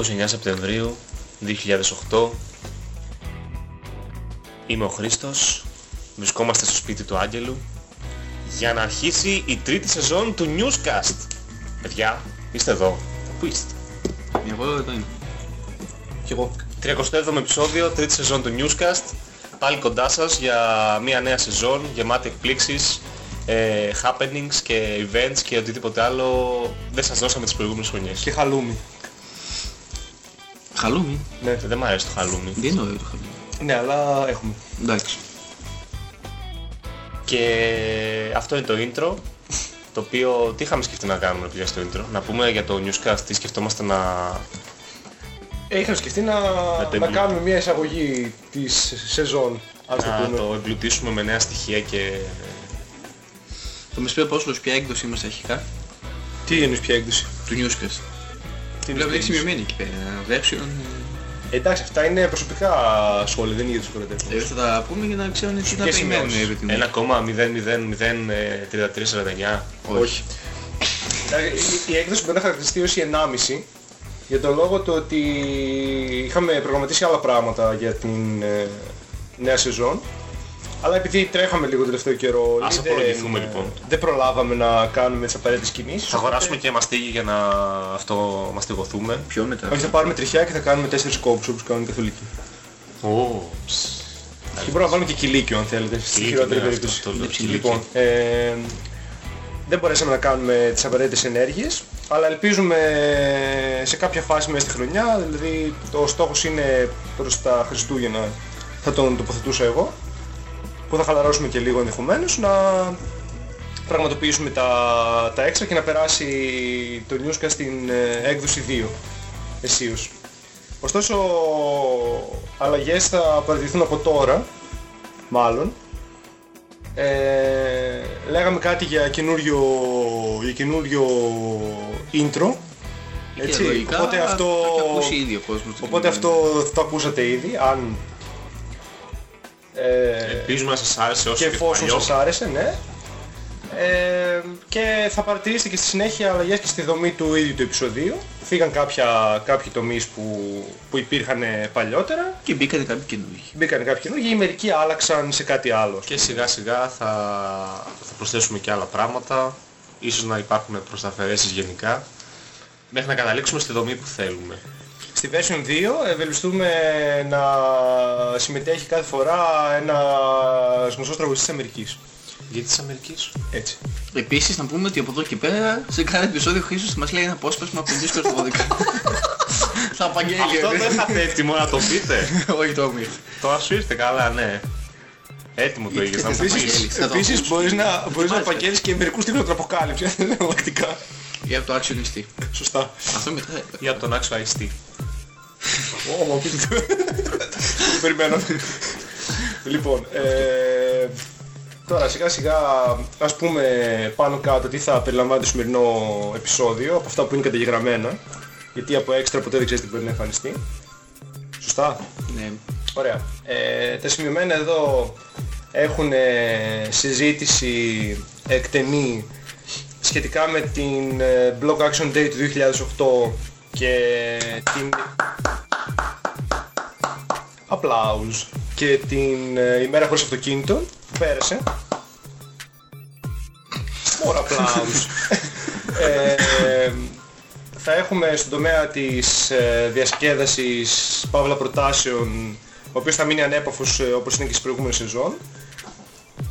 29 Σεπτεμβρίου 2008 Είμαι ο Χρήστος Βρισκόμαστε στο σπίτι του Άγγελου Για να αρχίσει η τρίτη σεζόν του Newscast Παιδιά, είστε εδώ Πού είστε; Εγώ εδώ είμαι. Κι εγώ. 37ο επεισόδιο, τρίτη σεζόν του Newscast Πάλι κοντά σας για μια νέα σεζόν Γεμάτη εκπλήξεις ε, happenings και events και οτιδήποτε άλλο δεν σας δώσαμε τις προηγούμενες χρονιές. Και χαλούμι. Χαλούμι. Ναι. Δεν μ' αρέσει το χαλούμι. Δεν είναι ωραίο το χαλούμι. Ναι, αλλά έχουμε. Εντάξει. Και αυτό είναι το intro, το οποίο τι είχαμε σκεφτεί να κάνουμε παιδιά στο intro; Να πούμε για το newscast τι σκεφτόμαστε να... Ε, είχαμε σκεφτεί να, το να εμπλου- κάνουμε μια εισαγωγή της σεζόν, ας το να πούμε. το εμπλουτίσουμε με νέα στοιχεία και... Θα μας πει ο Απόστολος ποια έκδοση είμαστε αρχικά. Τι εννοείς ποια έκδοση; Του Newscast. Τι Βλέπω εννοείς έχει ποια σημειωμένη έκδοση. εκεί πέρα. Version. Ε, Εντάξει, αυτά είναι προσωπικά σχόλια, δεν είναι για τους ε, κοροϊδεύους. Θα τα πούμε για να ξέρουν τι να Και περιμένουν. σημειώσεις. ρε παιδί μου. 1,0003349. Όχι. Εντάξει, Η η έκδοση μπορεί να χαρακτηριστεί ως η 1,5 για τον λόγο του ότι είχαμε προγραμματίσει άλλα πράγματα για την ε, νέα σεζόν αλλά επειδή τρέχαμε λίγο τελευταίο καιρό Ας δεν, απολογηθούμε, ε, λοιπόν. δεν προλάβαμε να κάνουμε τις απαραίτητες κινήσεις Θα αγοράσουμε και μαστίγι για να αυτό μαστιγωθούμε. Πιο μετά; όχι θα πάρουμε τριχιά και θα κάνουμε τέσσερις κόμπους όπως κάνουν οι καθολικοί Ω, και μπορούμε να βάλουμε και κηλίκιο αν θέλετε στη Κηλίκιο, χειρότερη ναι, περίπτωση αυτό το λέω, κηλίκιο. λοιπόν ε, δεν μπορέσαμε να κάνουμε τις απαραίτητες ενέργειες αλλά ελπίζουμε σε κάποια φάση μέσα στη χρονιά δηλαδή ο στόχος είναι προς τα Χριστούγεννα θα τον τοποθετούσα εγώ που θα χαλαρώσουμε και λίγο ενδεχομένως να πραγματοποιήσουμε τα, τα έξτρα και να περάσει το newscast στην ε, έκδοση 2 εσείως. Ωστόσο αλλαγές θα παρατηρηθούν από τώρα μάλλον ε, λέγαμε κάτι για καινούριο, για καινούριο intro έτσι, Και λογικά οπότε αυτό, το έχει ακούσει ήδη ο κόσμος. οπότε αυτό το ακούσατε ήδη αν ε, ελπίζουμε να σας άρεσε όσο και και εφόσον παλιό. σας άρεσε, ναι. Ε, και θα παρατηρήσετε και στη συνέχεια αλλαγές και στη δομή του ίδιου του επεισοδίου. Φύγαν κάποια, κάποιοι τομείς που, που υπήρχαν παλιότερα, Και μπήκανε κάποιοι καινούργοι. μπήκαν κάποιοι καινούργιοι ή μερικοί άλλαξαν σε κάτι άλλο. Και σιγά σιγά θα, θα προσθέσουμε και άλλα πράγματα. Ίσως να υπάρχουν προσταφαιρέσεις γενικά. Μέχρι να καταλήξουμε στη δομή που θέλουμε. Στη version 2 ευελπιστούμε να συμμετέχει κάθε φορά ένας γνωστός τραγουδιστής της Αμερικής. Γιατί της Αμερικής; Έτσι. Επίσης να πούμε ότι από εδώ και πέρα σε κάθε επεισόδιο ο Χρήστος μας λέει ένα απόσπασμα από τον δίσκο στο 12. Θα απαγγέλει. Αυτό ρε. δεν είχατε έτοιμο να το πείτε. Όχι το έχουμε. Τώρα σου ήρθε καλά, ναι. Έτοιμο το είχες να μου το Επίσης- πεις. Απαγγέλεις, θα το Επίσης ακούσουμε. μπορείς να, μπορείς να Μάλιστα. απαγγέλεις και μερικούς τίτλους του αποκάλυψη, εναλλακτικά. Ή από το actionιστή. Σωστά. Αυτό μετά. Για τον Άξο IST. Περιμένω. Λοιπόν, ε, τώρα σιγά σιγά ας πούμε πάνω κάτω τι θα περιλαμβάνει το σημερινό επεισόδιο από αυτά που είναι καταγεγραμμένα. Γιατί από έξτρα ποτέ δεν ξέρεις τι μπορεί να εμφανιστεί. Σωστά; Ναι. Ωραία. Ε, τα σημειωμένα εδώ έχουν συζήτηση εκτενή σχετικά με την ε, Block Action Day του 2008 και την Applause και την ε, ημέρα χωρίς αυτοκίνητο που πέρασε. More applause. ε, θα έχουμε στον τομέα της ε, διασκέδασης παύλα προτάσεων ο οποίος θα μείνει ανέπαφος ε, όπως είναι και στις προηγούμενες σεζόν.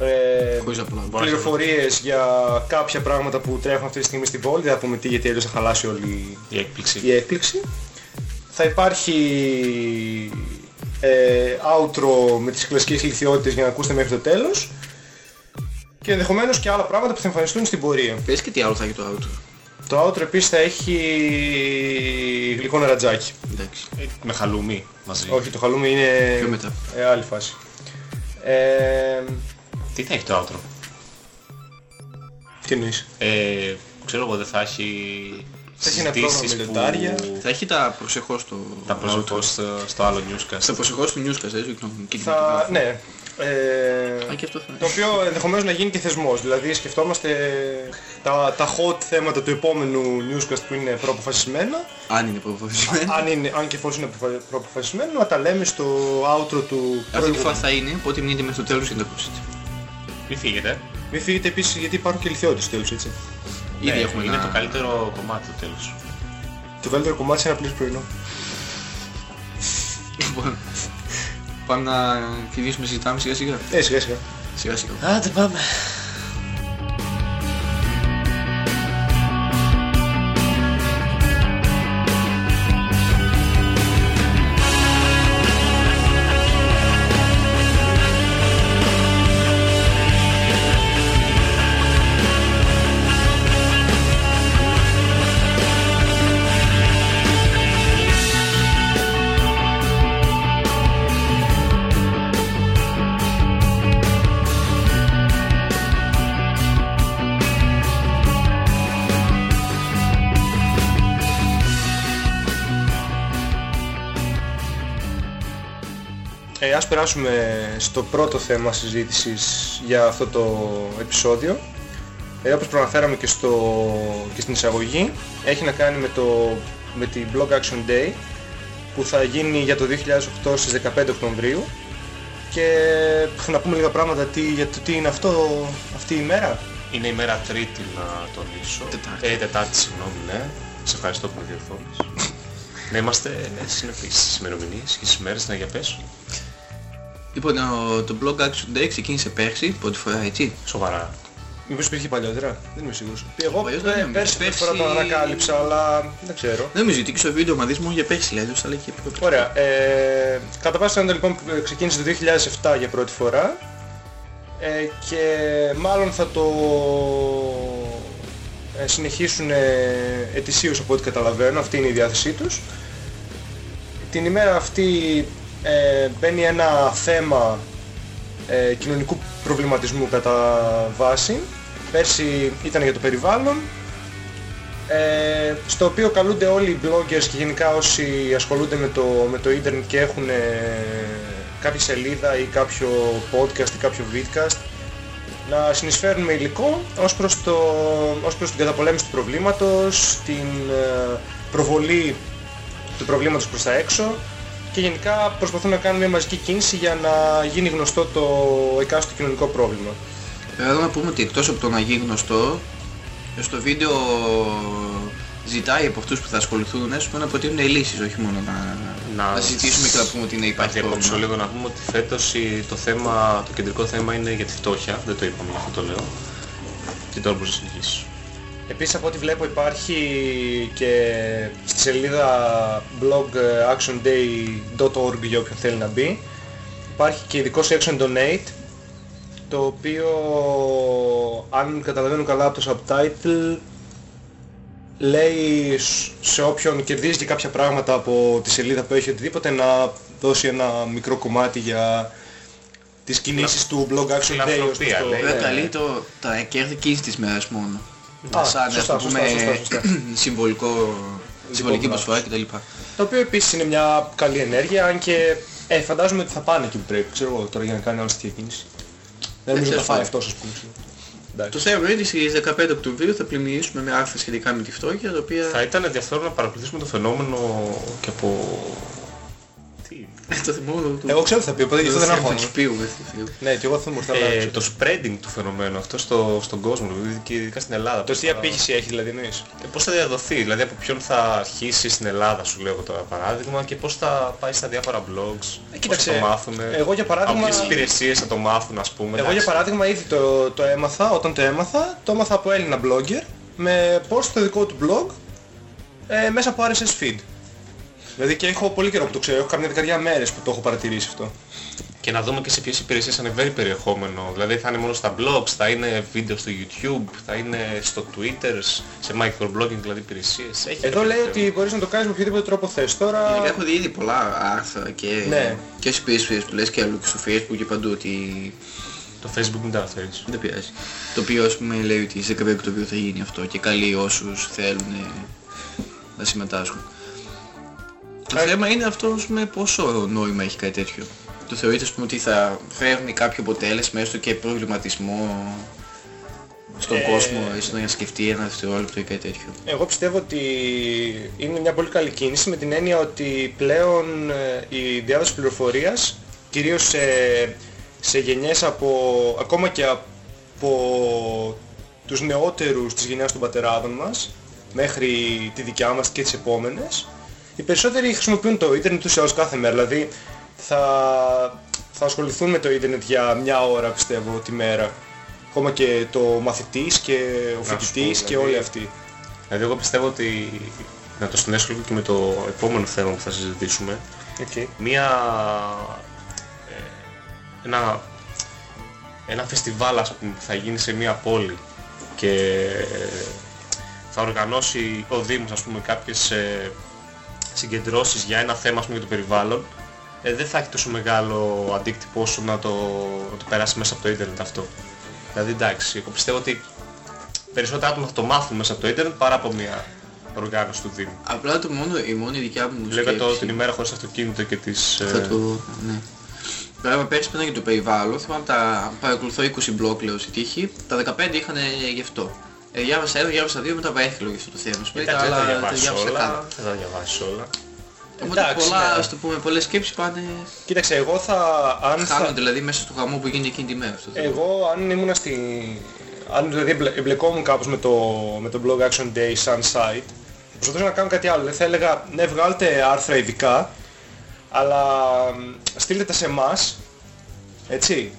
Ε, Χωρίς απλά. πληροφορίες για κάποια πράγματα που τρέχουν αυτή τη στιγμή στη Βόλη, δεν θα πούμε τι γιατί αλλιώς θα χαλάσει όλη Η έκπληξη. η έκπληξη. Θα υπάρχει ε, outro με τις κλασικές ηλικιότητες για να ακούσετε μέχρι το τέλος και ενδεχομένως και άλλα πράγματα που θα εμφανιστούν στην πορεία. Πες και τι άλλο θα έχει το outro. Το outro επίσης θα έχει γλυκό νερατζάκι. Εντάξει. Ε, Με χαλούμι μαζί. Όχι, το χαλούμι είναι Πιο μετά. ε, άλλη φάση. Ε, Τι θα έχει το outro; τι εννοείς; Ε, ξέρω εγώ δεν θα έχει Θα έχει ένα πρόγραμμα συζητήσεις με που λεπτάρια. Θα έχει τα προσεχώς το... τα προσωπώ στο, στο άλλο newscast. Τα προσεχώς του newscast, έτσι, συγγνώμη. Και την Θα, κοινότητα. ναι, Ε, Α, και αυτό θα το οποίο ενδεχομένως να γίνει και θεσμός. Δηλαδή σκεφτόμαστε τα, τα hot θέματα του επόμενου newscast που είναι προαποφασισμένα. Αν είναι προφασισμένο. αν, είναι, αν και εφόσον είναι προφα- προαποφασισμένο, να τα λέμε στο outro του Αυτή τη φορά προηγούμενου. θα είναι, οπότε μείνετε μέχρι το τέλος για να το ακούσετε. Μην φύγετε. Μην φύγετε επίσης γιατί υπάρχουν και λιθιώτες στο τέλος, έτσι. Ήδη Ναι, έχουμε είναι ένα- το καλύτερο κομμάτι το τέλος. Το καλύτερο κομμάτι είναι ένα πλήρες πρωινό. Λοιπόν, Πάμε να κινήσουμε, συζητάμε σιγά σιγά. Ε, σιγά σιγά. Σιγά σιγά. Άντε πάμε. Περάσουμε στο πρώτο θέμα συζήτησης για αυτό το επεισόδιο. Ε, όπως προαναφέραμε και, στο, και στην εισαγωγή, έχει να κάνει με, το, με την Blog Action Day που θα γίνει για το 2008 στις 15 Οκτωβρίου και να πούμε λίγα πράγματα τι, για το τι είναι αυτό, αυτή η μέρα; Είναι η μέρα τρίτη να τονίσω. Τετάρτη. Ε, τετάρτη, συγγνώμη, ναι. Σε ευχαριστώ που με διορθώνεις. ναι, είμαστε ε, συνεπείς στις ημερομηνίες και στις μέρες, να για πες. Λοιπόν, το- το Blog Action Day ξεκίνησε πέρσι, πρώτη φορά έτσι. Σοβαρά. Μήπως υπήρχε παλιότερα, δεν είμαι σίγουρος. Εγώ Παλιότερα ε, δεν πέρσι πρώτη πέρσι- φορά το ανακάλυψα, αλλά δεν ξέρω. Δεν νομίζω ότι και στο βίντεο μα δεις μόνο για πέρσι, δηλαδή, θα λέει και πρώτη. Ωραία. Ε, κατά πάσα πιθανότητα λοιπόν που ξεκίνησε το 2007 για πρώτη φορά ε, και μάλλον θα το ε, συνεχίσουν ε, ετησίως από ό,τι καταλαβαίνω. Αυτή είναι η διάθεσή τους. Την ημέρα αυτή ε, μπαίνει ένα θέμα ε, κοινωνικού προβληματισμού κατά βάση. Πέρσι ήταν για το περιβάλλον ε, στο οποίο καλούνται όλοι οι bloggers και γενικά όσοι ασχολούνται με το, με το ίντερνετ και έχουν ε, κάποια σελίδα ή κάποιο podcast ή κάποιο vidcast να συνεισφέρουν με υλικό ως προς, το, ως προς την καταπολέμηση του προβλήματος, την ε, προβολή του προβλήματος προς τα έξω και γενικά προσπαθούν να κάνουν μια μαζική κίνηση για να γίνει γνωστό το εκάστοτε κοινωνικό πρόβλημα. Βέβαια εδώ να πούμε ότι εκτός από το να γίνει γνωστό, στο βίντεο ζητάει από αυτούς που θα ασχοληθούν ας πούμε, να προτείνουν λύσεις, όχι μόνο να, Να- να συζητήσουμε και να πούμε ότι είναι Να υπάρχει διακόψω πρόβλημα. λίγο να πούμε ότι φέτος η- το, θέμα, το κεντρικό θέμα είναι για τη φτώχεια. Δεν το είπαμε, γι' αυτό το λέω. Και τώρα μπορείς να συνεχίσεις. Επίσης από ό,τι βλέπω υπάρχει και στη σελίδα blog ε, actionday.org για όποιον θέλει να μπει. Υπάρχει και ειδικό section donate το οποίο αν καταλαβαίνω καλά από το subtitle λέει σ- σε όποιον κερδίζει και κάποια πράγματα από τη σελίδα που έχει οτιδήποτε να δώσει ένα μικρό κομμάτι για τις κινήσεις του blog Action Day. ως Φιλανθρωπία, το- λέει. Βέβαια ναι. καλεί το, τα κέρδη εκείνης της μέρας μόνο. Α, Σαν σωστά, ας πούμε σωστά, σωστά, σωστά. συμβολικό, συμβολική μπράβο. προσφορά κτλ. Το οποίο επίσης είναι μια καλή ενέργεια, αν και ε, φαντάζομαι ότι θα πάνε εκεί που πρέπει, ξέρω εγώ, τώρα για να κάνει άλλη τέτοια κίνηση. Δεν νομίζω ότι θα φάει ξέρεις, αυτός ας πούμε. ξέρω. Εντάξει. Το θέμα είναι ότι στις 15 Οκτωβρίου θα πλημμυρίσουμε με άρθρα σχετικά με τη φτώχεια, τα οποία... Θα ήταν ενδιαφέρον να παρακολουθήσουμε το φαινόμενο και από... Τι... το θυμό του... Εγώ ξέρω τι θα πει, οπότε γι' αυτό δεν του αγχώνω. Τσουπίου, ρε φίλε. Ναι, και εγώ θα μου Ε, έρθει το spreading του φαινομένου αυτό στο, στον κόσμο, δηλαδή και ειδικά στην Ελλάδα. Το πώς τι θα- απήχηση έχει δηλαδή εννοείς; Ε, πώς θα διαδοθεί, δηλαδή από ποιον θα αρχίσει στην Ελλάδα σου λέω τώρα παράδειγμα και πώς θα πάει στα διάφορα blogs, πώς κοίταξε, θα το μάθουν, εγώ για παράδειγμα- από ποιες υπηρεσίες θα το μάθουν ας πούμε. Εγώ για εντάξει. παράδειγμα ήδη το, το έμαθα, όταν το έμαθα, το έμαθα από Έλληνα blogger με post στο δικό του blog ε, μέσα από RSS feed. Δηλαδή και έχω πολύ καιρό που το ξέρω, έχω καμιά δεκαετία μέρες που το έχω παρατηρήσει αυτό. Και να δούμε και σε ποιες υπηρεσίες ανεβαίνει περιεχόμενο. Δηλαδή θα είναι μόνο στα blogs, θα είναι βίντεο στο YouTube, θα είναι στο Twitter, σε microblogging δηλαδή υπηρεσίες. Έχει Εδώ κάποιο λέει θέμα. ότι μπορείς να το κάνεις με οποιοδήποτε τρόπο θες. Τώρα... Γενικά έχω δει ήδη πολλά άρθρα και, Ναι. και στις υπηρεσίες που λες και αλλού και στο facebook και παντού ότι Το Facebook μην τα αναφέρεις. δεν πειράζει. Το οποίο ας πούμε λέει ότι στις 15 Οκτωβρίου θα γίνει αυτό και καλεί όσους θέλουν ε, να συμμετάσχουν. Το Ε, θέμα είναι αυτός με πόσο νόημα έχει κάτι τέτοιο. το θεωρείτε ας πούμε ότι θα φέρνει κάποιο αποτέλεσμα έστω και προβληματισμό στον Ε, κόσμο, έστω να σκεφτεί ένα δευτερόλεπτο ή κάτι τέτοιο; Εγώ πιστεύω ότι είναι μια πολύ καλή κίνηση με την έννοια ότι πλέον ε, η διάδοση πληροφορίας κυρίως σε, σε γενιές από, ακόμα και από τους νεότερους της γενιάς των πατεράδων μας μέχρι τη δικιά μας και τις επόμενες οι περισσότεροι χρησιμοποιούν το ίντερνετ τους έως κάθε μέρα δηλαδή θα, θα ασχοληθούν με το ίντερνετ για μια ώρα πιστεύω τη μέρα. Ακόμα και το μαθητής και ο σου πω, φοιτητής και δηλαδή, όλοι αυτοί. Δηλαδή εγώ πιστεύω ότι να το συνέσω λίγο και με το επόμενο θέμα που θα συζητήσουμε. Okay. μία ε, ένα, ένα φεστιβάλ ας πούμε που θα γίνει σε μία πόλη και θα οργανώσει ο Δήμος ας πούμε κάποιες ε, συγκεντρώσεις για ένα θέμα ας πούμε για το περιβάλλον ε, δεν θα έχει τόσο μεγάλο αντίκτυπο όσο να το, να το περάσει μέσα από το ίντερνετ αυτό. Δηλαδή εντάξει, εγώ πιστεύω ότι περισσότερα άτομα θα το μάθουν μέσα από το ίντερνετ παρά από μια οργάνωση του Δήμου. Απλά το μόνο, η μόνη δικιά μου Βλέπετε το, σκέψη... την ημέρα χωρίς αυτοκίνητο και τις... Θα ε, το... ναι. Πράγμα πέρσι πέτα για το περιβάλλον, θυμάμαι τα παρακολουθώ 20 μπλοκ λέω στη τύχη, τα 15 είχαν γι' αυτό. Ε, διάβασα ένα, διάβασα δύο, μετά παρέθηκα για αυτό το θέμα. Σου Εντάξει, δεν τα αλλά τα διαβάσεις διάβασα όλα. καν. Δεν τα διαβάσεις όλα. Οπότε Εντάξει, πολλά, ναι. ας το πούμε, πολλές σκέψεις πάνε... Κοίταξε, εγώ θα... Αν θα Χάνονται δηλαδή μέσα στο γαμό που γίνει εκείνη τη μέρα. Αυτό το θέμα. εγώ αν ήμουν στη... Αν δηλαδή εμπλε- εμπλεκόμουν κάπως με το, με το Blog Action Day σαν site, προσπαθούσα να κάνω κάτι άλλο. Δηλαδή θα έλεγα, ναι βγάλτε άρθρα ειδικά, αλλά μ, στείλτε τα σε εμάς, έτσι,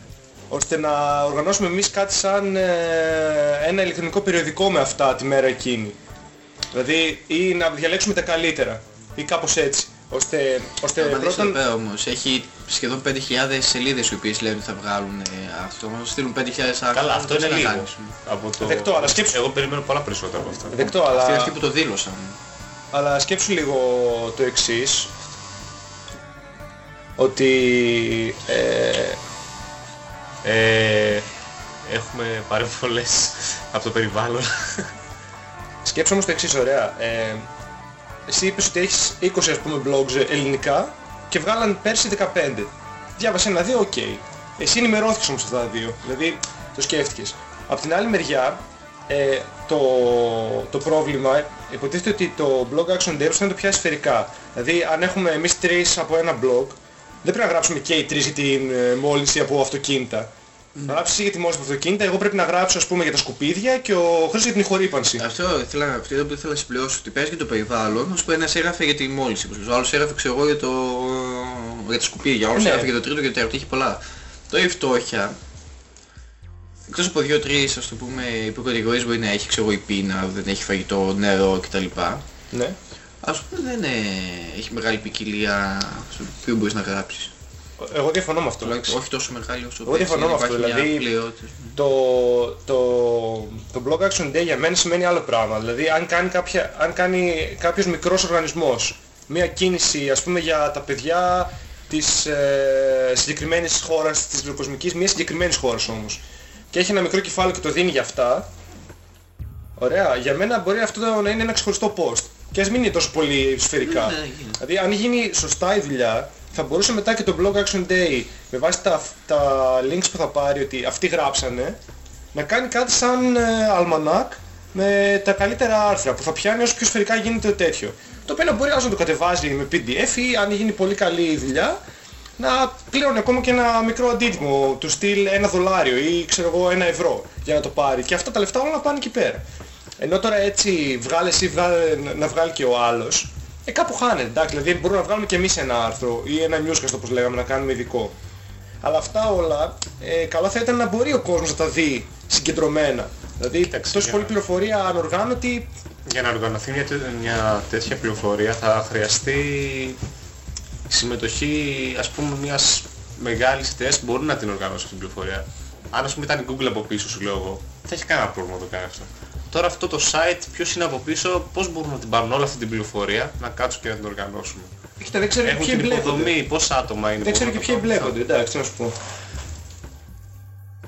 ώστε να οργανώσουμε εμείς κάτι σαν ε, ένα ηλεκτρονικό περιοδικό με αυτά τη μέρα εκείνη. Δηλαδή, ή να διαλέξουμε τα καλύτερα, ή κάπως έτσι. Ώστε, ώστε Αν δεις εδώ πρώτον... πέρα όμως, έχει σχεδόν 5.000 σελίδες οι οποίες λένε ότι θα βγάλουν ε, αυτό. Να στείλουν 5.000 άρθρα. Καλά, αυτό πώς είναι να λίγο. κάνεις. Από το... Δεκτό, αλλά σκέψου- Εγώ περιμένω πολλά περισσότερα από αυτά. Δεκτό, Αυτοί είναι αλλά... αυτοί που το δήλωσαν. Αλλά σκέψου λίγο το εξής ότι ε, Ε, έχουμε παρεμβολές από το περιβάλλον. σκέψου όμως το εξής ωραία. Ε, εσύ είπες ότι έχεις 20 ας πούμε blogs ελληνικά και βγάλαν πέρσι 15 διάβασε ένα δύο, οκ. Εσύ ενημερώθηκες όμως αυτά τα δύο δηλαδή το σκέφτηκες. Απ' την άλλη μεριά ε, το, το πρόβλημα υποτίθεται ότι το blog action day είναι το πιάσει σφαιρικά. Δηλαδή αν έχουμε εμείς τρεις από ένα blog δεν πρέπει να γράψουμε και οι τρεις για την ε, μόλυνση από αυτοκίνητα να γράψεις εσύ για τη μόλυνση από αυτοκίνητα, εγώ πρέπει να γράψω ας πούμε για τα σκουπίδια και ο Χρήστος για την ηχορύπανση. Αυτό ήθελα, αυτό εδώ που ήθελα να συμπληρώσω ότι πες για το περιβάλλον, ας πούμε ένας έγραφε για τη μόλυνση, ο άλλος έγραφε ξέρω εγώ για, το, για τα σκουπίδια, ο άλλος Ναι. έγραφε για το τρίτο και το τέταρτο, έχει πολλά. Τώρα η φτώχεια, εκτός από δύο-τρεις ας το πούμε υποκατηγορίες μπορεί να έχει ξέρω εγώ η πείνα, δεν έχει φαγητό, νερό κτλ. Ναι. Ας πούμε δεν ε, έχει μεγάλη ποικιλία στο οποίο μπορείς να γράψεις. Εγώ διαφωνώ με αυτό. Τουλάχιστον όχι τόσο μεγάλη όσο Εγώ διαφωνώ με αυτό, υπάρχει μια δηλαδή- πλειότητα. Το, το, το Blog Action Day για μένα σημαίνει άλλο πράγμα. Δηλαδή αν κάνει, κάποια, αν κάνει κάποιος μικρός οργανισμός μια κίνηση ας πούμε για τα παιδιά της ε, συγκεκριμένης χώρας, της λογοκοσμικής, μιας συγκεκριμένης χώρας όμως και έχει ένα μικρό κεφάλαιο και το δίνει για αυτά Ωραία, για μένα μπορεί αυτό να είναι ένα ξεχωριστό post και ας μην είναι τόσο πολύ σφαιρικά. Ναι, ναι, γίνεται. Δηλαδή αν γίνει σωστά η δουλειά θα μπορούσε μετά και το Blog Action Day με βάση τα, τα links που θα πάρει ότι αυτοί γράψανε να κάνει κάτι σαν ε, αλμανάκ με τα καλύτερα άρθρα που θα πιάνει όσο πιο σφαιρικά γίνεται το τέτοιο. Το οποίο να μπορεί άλλος να το κατεβάζει με PDF ή αν γίνει πολύ καλή η δουλειά να πληρώνει ακόμα και ένα μικρό αντίτιμο του στυλ ένα δολάριο ή ξέρω εγώ ένα ευρώ για να το πάρει και αυτά τα λεφτά όλα να πάνε εκεί πέρα. Ενώ τώρα έτσι βγάλες εσύ βγάλε, να βγάλει και ο άλλος, ε κάπου χάνεται, εντάξει, δηλαδή μπορούμε να βγάλουμε και εμείς ένα άρθρο ή ένα newscast όπως λέγαμε να κάνουμε ειδικό. Αλλά αυτά όλα, ε, καλό θα ήταν να μπορεί ο κόσμος να τα δει συγκεντρωμένα. Δηλαδή Κοίταξε, τόση για πολύ να- πληροφορία ανοργάνωτη, Για να οργανωθεί μια, τέ- μια τέτοια πληροφορία θα χρειαστεί συμμετοχή ας πούμε μιας μεγάλης εταιρείας που μπορεί να την οργανώσει αυτή την πληροφορία. Αν ας πούμε ήταν η Google από πίσω σου λέω εγώ, δεν θα έχει κανένα πρόβλημα να το κάνει αυτό. Τώρα αυτό το site ποιος είναι από πίσω, πώς μπορούν να την πάρουν όλη αυτή την πληροφορία, να κάτσουν και να την οργανώσουν. Κοίτα, δεν ξέρω και Έχουν ποιοι την εμπλέκονται. υποδομή, πόσα άτομα είναι Δεν που ξέρω και μπορούν ποιοι να το κάνουν εμπλέκονται, εντάξει, τι να σου πω.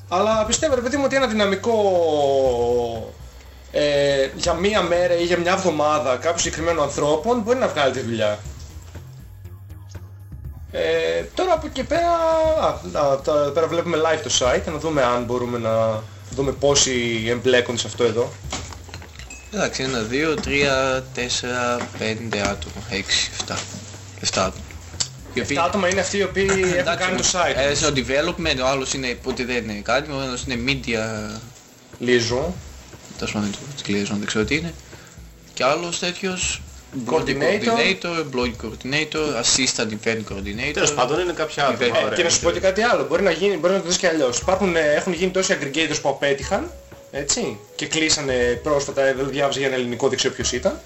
Αλλά πιστεύω ρε παιδί μου ότι ένα δυναμικό ε, για μία μέρα ή για μια εβδομάδα κάποιου συγκεκριμένων ανθρώπων μπορεί να βγάλει τη δουλειά. Ε, τώρα από εκεί πέρα, α, α, τώρα εδώ πέρα βλέπουμε live το site, να δούμε αν μπορούμε να δούμε πόσοι εμπλέκονται σε αυτό εδώ. Εντάξει, ένα, δύο, τρία, τέσσερα, πέντε άτομα, έξι, εφτά. Εφτά άτομα. Οι οποίοι- Τα άτομα είναι αυτοί οι οποίοι έχουν Εντάξει, κάνει το site. Ε, στο development, ο άλλος είναι, ότι δεν είναι κάτι, ο άλλος είναι media, Liaison. τέλος πάντων το liaison, δεν ξέρω τι είναι. Και άλλος τέτοιος, Coordinator. coordinator, blog coordinator, assistant event coordinator. Τέλος πάντων είναι κάποια άτομα. Ε, ωραία. και να σου πω και κάτι άλλο, μπορεί να, γίνει, μπορεί να το δεις και αλλιώς. Υπάρχουν, ε, έχουν γίνει τόσοι aggregators που απέτυχαν, έτσι, και κλείσανε πρόσφατα, δεν διάβαζα για ένα ελληνικό, δεν ξέρω ποιος ήταν,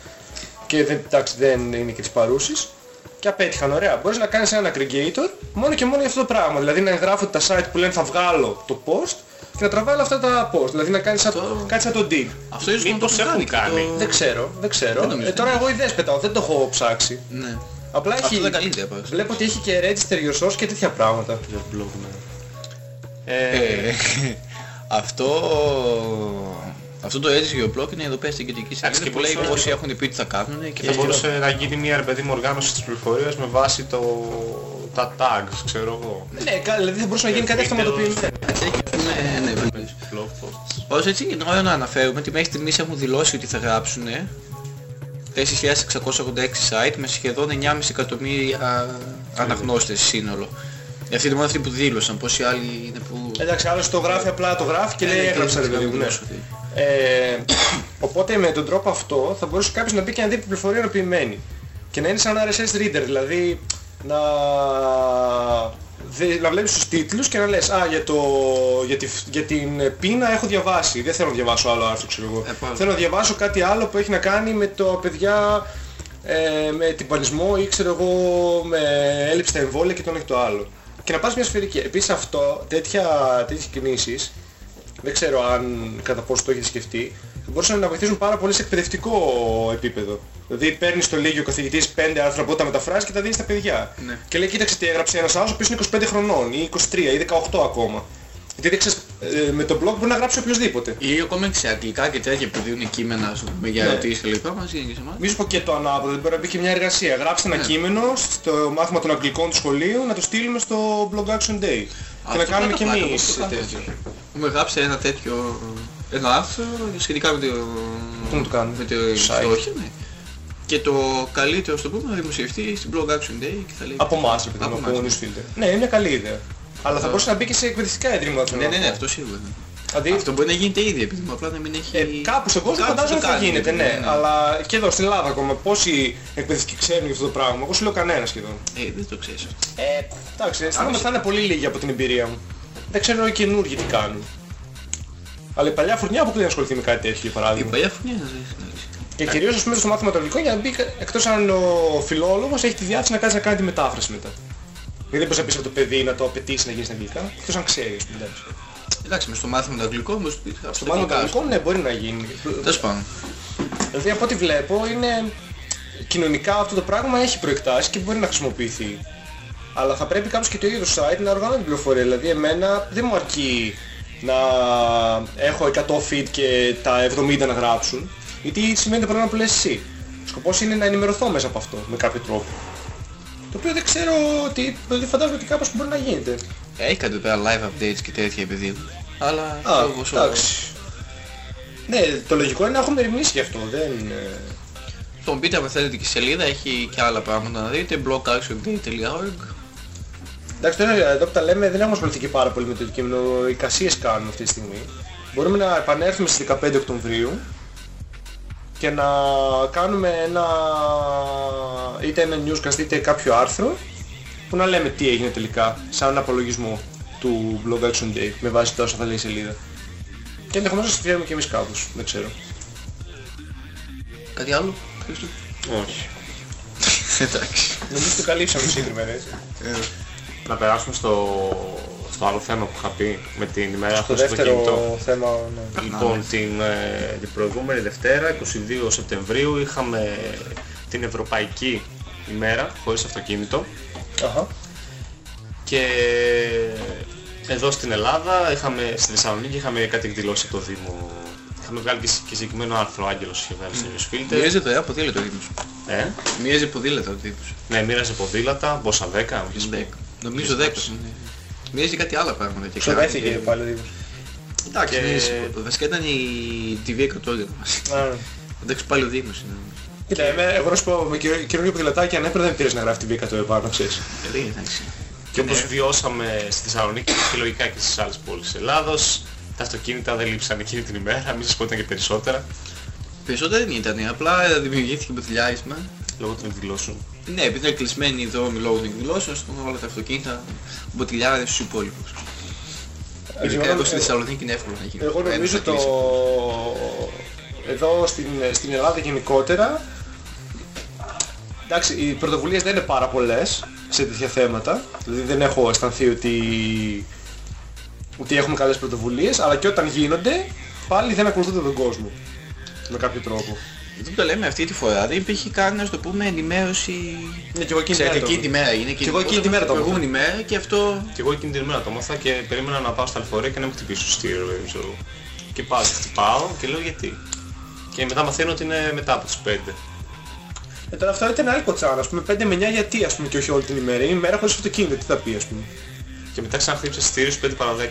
και δεν, εντάξει, δεν είναι και της παρούσης, και απέτυχαν, ωραία. Μπορείς να κάνεις ένα aggregator μόνο και μόνο για αυτό το πράγμα, δηλαδή να εγγράφονται τα site που λένε θα βγάλω το post και να τραβάει όλα αυτά τα post, δηλαδή να κάνεις σαν, Αυτό- κάτι σαν το dig. Αυτό ίσως να το Μήπως έχουν έχουν κάνει. κάνει. το- Δεν ξέρω, δεν ξέρω. Δεν νομίζω. ε, τώρα εγώ ιδέες πετάω, δεν το έχω ψάξει. Ναι. Απλά Αυτό έχει, δεν καλή ιδέα πάντως. βλέπω ότι έχει και register your source και τέτοια πράγματα. Για το blog, ναι. Ε, αυτό... Αυτό το Edge Your Blog είναι εδώ πέρα στην κεντρική Εντάξει, σελίδα και που λέει πόσο- πόσοι έχουν πει ότι θα κάνουν και Και θα μπορούσε να γίνει μια ρε παιδί μου οργάνωση της πληροφορίας με βάση το... τα tags, ξέρω εγώ. Ναι, κα- δηλαδή θα μπορούσε να γίνει κάτι Βίντεο. αυτοματοποιημένο. Ναι, ναι, βλέπεις. Blog posts. Όσο έτσι είναι ωραίο να αναφέρουμε ότι μέχρι στιγμής έχουν δηλώσει ότι θα γράψουν 4.686 site με σχεδόν 9,5 εκατομμύρια αναγνώστες σύνολο. Αυτή είναι μόνο αυτοί που δήλωσαν, πόσοι άλλοι είναι που... Εντάξει, άλλος το γράφει απλά το γράφει και λέει Ναι, ναι, έγραψα ρε και παιδί μου. Ναι. δηλώσω, ναι. Ε, οπότε με τον τρόπο αυτό θα μπορούσε κάποιος να μπει και να δει την πληροφορία ενοποιημένη. Και να είναι σαν ένα RSS reader, δηλαδή να, δι- να βλέπεις τους τίτλους και να λες «Α, για, το, για, τη, για την πείνα έχω διαβάσει, δεν θέλω να διαβάσω άλλο άρθρο ξέρω εγώ. Ε, πάλι. θέλω να διαβάσω κάτι άλλο που έχει να κάνει με το παιδιά ε, με τυπανισμό ή ξέρω εγώ με έλλειψη στα εμβόλια και το ένα και το άλλο. Και να πας μια σφαιρική. Επίσης αυτό, τέτοια, τέτοιες κινήσεις δεν ξέρω αν κατά πόσο το έχετε σκεφτεί, θα μπορούσαν να βοηθήσουν πάρα πολύ σε εκπαιδευτικό επίπεδο. Δηλαδή παίρνεις στο Λίγιο ο καθηγητής 5 άρθρα από τα μεταφράζει και τα δίνεις στα παιδιά. Ναι. Και λέει κοίταξε τι έγραψε ένας άλλος ο οποίος είναι 25 χρονών ή 23 ή 18 ακόμα. Γιατί δεν ξέρεις, ε, με το blog μπορεί να γράψει οποιοδήποτε. Ή ακόμα και σε αγγλικά και τέτοια που δίνουν κείμενα ας πούμε, για Ναι. ερωτήσεις και λοιπά, μας είναι και σε εμάς. Μη σου πω και το ανάποδο, δεν μπορεί να μπει και μια εργασία. Γράψτε ένα Ναι. κείμενο στο μάθημα των αγγλικών του σχολείου να το στείλουμε στο Blog Action Day. και να Αυτό κάνουμε πλάκα, κι πλάκα, εμείς πώς το κάνουμε τέτοιο. αυτό. Έχουμε γράψει ένα τέτοιο, ένα άρθρο σχετικά με το... Πού να το κάνουμε; Με το Site. όχι, ναι. Και το καλύτερο στο πούμε να δημοσιευτεί στην Blog Action Day και θα λέει... Από εμάς, επειδή Από από εμάς, newsfilter. Ναι, είναι μια καλή ιδέα. Αλλά θα μπορούσε να μπει και σε εκπαιδευτικά ιδρύματα. θέλω Ναι, να ναι, ναι, πω. αυτό σίγουρα. ναι. Δηλαδή, Αυτό μπορεί να γίνεται ήδη, επειδή μου απλά να μην έχει... Ε, κάπου στον κόσμο Κάπου φαντάζομαι το θα κάνει, γίνεται, ναι, ναι. ναι. Αλλά και εδώ στην Ελλάδα ακόμα πόσοι εκπαιδευτικοί ξέρουν για αυτό το πράγμα; Εγώ σου λέω κανένας σχεδόν. Ε, δεν το ξέρεις αυτό. Ε, εντάξει, αισθάνομαι θα είναι πολύ λίγοι από την εμπειρία μου. Δεν ξέρω οι καινούργοι τι κάνουν. Αλλά η παλιά φουρνιά από πού δεν ασχοληθεί με κάτι τέτοιο για Η παράδειγμα. παλιά φωνή να ζεις, εντάξει. Και κυρίως ας πούμε στο μάθημα των αγγλικών για να μπει εκτός αν ο φιλόλογος έχει τη διάθεση να κάνει να κάνει τη μετάφραση μετά. Γιατί δεν μπορείς να πεις από το παιδί να το απαιτήσει να γίνει στα αγγλικά, εκτός αν ξέρει. ας πούμε, εντάξει. Εντάξει, μες στο μάθημα του αγγλικού όμως... Στο μάθημα των αγγλικών ναι μπορεί να γίνει. Τέλος πάντων. Δηλαδή από ό,τι βλέπω είναι κοινωνικά αυτό το πράγμα έχει προεκτάσεις και μπορεί να χρησιμοποιηθεί. Αλλά θα πρέπει κάποιος και το ίδιο το site να οργανώνει την πληροφορία. Δηλαδή εμένα δεν μου αρκεί να έχω 100 feed και τα 70 να γράψουν. Γιατί σημαίνει το πράγμα που λες εσύ. Ο σκοπός είναι να ενημερωθώ μέσα από αυτό με κάποιο τρόπο. Το οποίο δεν ξέρω ότι, δηλαδή φαντάζομαι ότι κάπως μπορεί να γίνεται. Έχει κάτι εδώ πέρα live updates και τέτοια παιδί μου. Αλλά Α, όπως ο- εντάξει. Ναι, το λογικό είναι να έχουμε ερμηνήσει γι' αυτό. Δεν... ε, Τον πείτε αν θέλετε και η σελίδα, έχει και άλλα πράγματα να δείτε, blogactionday.org Εντάξει, τώρα εδώ που τα λέμε δεν έχουμε ασχοληθεί και πάρα πολύ με το αντικείμενο. Οι κασίες κάνουν αυτή τη στιγμή. Μπορούμε να επανέλθουμε στις 15 Οκτωβρίου και να κάνουμε ένα είτε ένα newscast είτε κάποιο άρθρο που να λέμε τι έγινε τελικά σαν ένα απολογισμό του Blog Action Day με βάση τα όσα θα λέει η σελίδα. Και ενδεχομένως να στείλουμε και εμείς κάπως, δεν ξέρω. Κάτι άλλο, Χρήστο; Όχι. Εντάξει. Νομίζω ότι το καλύψαμε συγκεκριμένα έτσι. Να περάσουμε στο, στο άλλο θέμα που είχα πει με την ημέρα Το χωρίς αυτοκίνητο. δεύτερο θέμα, ναι. Λοιπόν, την, ε, την προηγούμενη Δευτέρα, 22 Σεπτεμβρίου, είχαμε την Ευρωπαϊκή ημέρα χωρίς αυτοκίνητο Αχα. και εδώ στην Ελλάδα, είχαμε, στη Θεσσαλονίκη είχαμε κάτι εκδηλώσει από το Δήμο. Είχαμε βγάλει και, συ- και συγκεκριμένο άρθρο, ο Άγγελος είχε βγάλει στο Newsfilter. Μοιράζεται δωρεά από τι λέει το Δήμος. Ε, Μοίραζε ποδήλατα ο τύπος. ναι, μοίραζε ποδήλατα, μπόσα 10, όχι Δέκα. Νομίζω 10. ναι. Μοίραζε κάτι άλλα πράγματα και Στο κάτι- έφυγε πάλι ο Δήμος. Εντάξει, Και- δεν είναι Βασικά ήταν η TV 100 μας. Α, Εντάξει πάλι ο Δήμος είναι. Κοίτα, εμέ- εγώ να σου πω, με κυρο- καινούργιο ποδηλατάκι ανέπρεπε δεν πήρες να γράφει την B100 επάνω, ξέρεις. Δηλαδή, εντάξει. Και όπως βιώσαμε στη Θεσσαλονίκη και λογικά και στις άλλες πόλεις της Ελλάδος, τα αυτοκίνητα δεν λείψαν εκείνη την ημέρα, μην σας πω ήταν και περισσότερα, Περισσότερο δεν ήταν, απλά δημιουργήθηκε μποθιλιάρισμα. λόγω των εκδηλώσεων. Ναι, επειδή είναι κλεισμένοι οι δρόμοι λόγω των εκδηλώσεων, στον όλα τα αυτοκίνητα μποτιλιάρες στους υπόλοιπους. Ειδικά Εγώ- εδώ στη Θεσσαλονίκη είναι εύκολο να γίνει. Εγώ Ένας νομίζω θα το... κλείσει. Εδώ στην, στην Ελλάδα γενικότερα Εντάξει, οι πρωτοβουλίες δεν είναι πάρα πολλές σε τέτοια θέματα. Δηλαδή δεν έχω αισθανθεί ότι, ότι έχουμε καλές πρωτοβουλίες, αλλά και όταν γίνονται πάλι δεν ακολουθούνται τον κόσμο. Με κάποιο τρόπο. Δεν το λέμε αυτή τη φορά, δεν υπήρχε καν, να το πούμε, ενημέρωση... Ναι, και εγώ εκείνη Ξέρετε, την εκείνη τη μέρα είναι Και εγώ εκείνη τη μέρα το την προηγούμενη μέρα και αυτό... Και εγώ εκείνη την ημέρα το έμαθα και περίμενα να πάω στα λεωφορεία και να μην χτυπήσω στο στήριο, δεν ξέρω. Και πάω και χτυπάω και λέω γιατί; Και μετά μαθαίνω ότι είναι μετά από τις 5. Ε, τώρα αυτό ήταν άλλη κοτσάνα, ας πούμε 5 με 9 γιατί ας πούμε και όχι όλη την ημέρα. Είναι η μέρα χωρίς αυτοκίνητο, τι θα πει ας πούμε. Και μετά ξαναχτύπησα στήριο στις 5 παρα 10.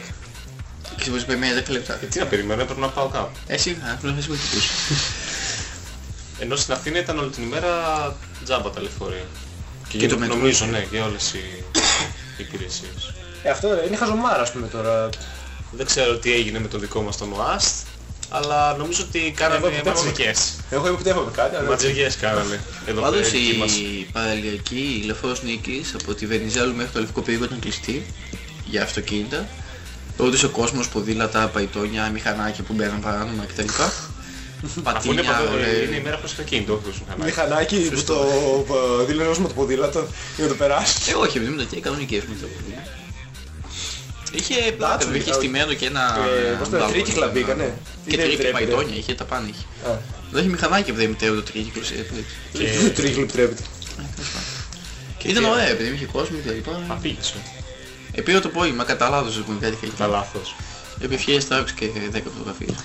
Και σε περιμένει 10 λεπτά. Ε, τι να περιμένω, έπρεπε να πάω κάπου. Εσύ, α, πρέπει να σε βοηθήσω. Ενώ στην Αθήνα ήταν όλη την ημέρα τζάμπα τα λεωφορεία. Και το μετρό. Νομίζω, ναι, και όλες οι οι υπηρεσίες. Ε, αυτό είναι χαζομάρα ας πούμε τώρα. Δεν ξέρω τι έγινε με το δικό μας τον ΟΑΣΤ, αλλά νομίζω ότι κάνανε Εγώ πιστεύω- ματζικές. Εγώ υποτεύομαι κάτι, αλλά... Ματζικές κάνανε. Εδώ Πάντως πέρα εκεί μας. η παραλιακή λεωφόρος Νίκης από τη Βενιζέλου μέχρι το Λευκό Πύργο ήταν κλειστή για αυτοκίνητα. Ρώτησε ο κόσμος ποδήλατα, παϊτόνια, μηχανάκια που μπαίναν παράνομα κτλ. Αφού είναι, Πατίνια, παντό- ωραία. είναι η μέρα χωρίς αυτοκίνητο, όχι χωρίς μηχανάκι. Μηχανάκι που Σωστό. το ε, δήλωνε ως με το ποδήλατο για να το περάσει. Ε, όχι, επειδή μετά και κανονικές με το ποδήλα. Είχε πλάκα, Λάτσο, είχε ε, στημένο και ένα... ε, πώς το λένε, μπάλκον, τρίκυκλα ένα- μπήκανε. Και Ή δεν τρίκυκλα επιτρέπεται. παϊτόνια, είχε τα πάνω είχε. Α, Δεν είχε μηχανάκι που δεν μητέρω το τρίκυκλο σε έπληξη. Το τρίγλο επιτρέπεται. Και ήταν ωραία, επειδή είχε κόσμο και τα λοιπά. Α, πήγες, ε. Ε, πήρα το απόγευμα, κατά λάθος, ας πούμε, κάτι είχε Κατά λάθος. Επιευχές τράβηξε και 10 φωτογραφίες.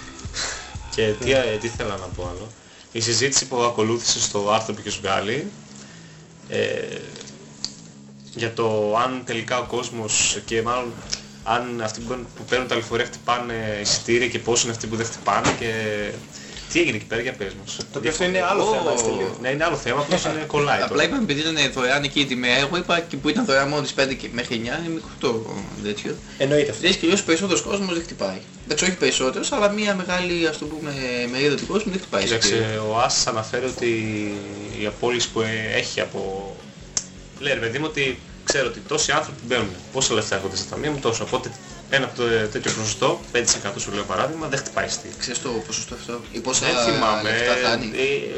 Και τι, ε, τι θέλω να πω άλλο. Η συζήτηση που ακολούθησε στο άρθρο που είχε βγάλει ε, για το αν τελικά ο κόσμος και μάλλον αν αυτοί που παίρνουν- που παίρνουν τα λεωφορεία χτυπάνε εισιτήρια και πόσοι είναι αυτοί που δεν χτυπάνε και τι έγινε εκεί πέρα για πες μας. Το οποίο αυτό είναι άλλο Ω, θέμα, έτσι τελείω. Ναι, είναι άλλο θέμα, απλώς είναι κολλάει Απλά τώρα. είπαμε επειδή ήταν δωρεάν εκεί τη μέρα, εγώ είπα και που ήταν δωρεάν μόνο τις 5 και μέχρι 9, είναι μικρό το τέτοιο. Εννοείται αυτό. Δες κυρίως περισσότερος κόσμος δεν χτυπάει. Εντάξει όχι περισσότερος, αλλά μια μεγάλη ας το πούμε μερίδα του κόσμου δεν χτυπάει. εισιτήριο. Κοίταξε, ο Άσης αναφέρει ότι η απόλυση που ε, έχει από... Λέει ρε παιδί μου ότι ξέρω ότι τόσοι άνθρωποι μπαίνουν, πόσα λεφτά έρχονται στα ταμεία μου, τόσο. Οπότε ένα από το ε, τέτοιο ποσοστό, 5% σου λέω παράδειγμα, δεν χτυπάει στη. Ξέρεις το ποσοστό αυτό, ή πόσα Δεν θυμάμαι, λεφτά χάνει.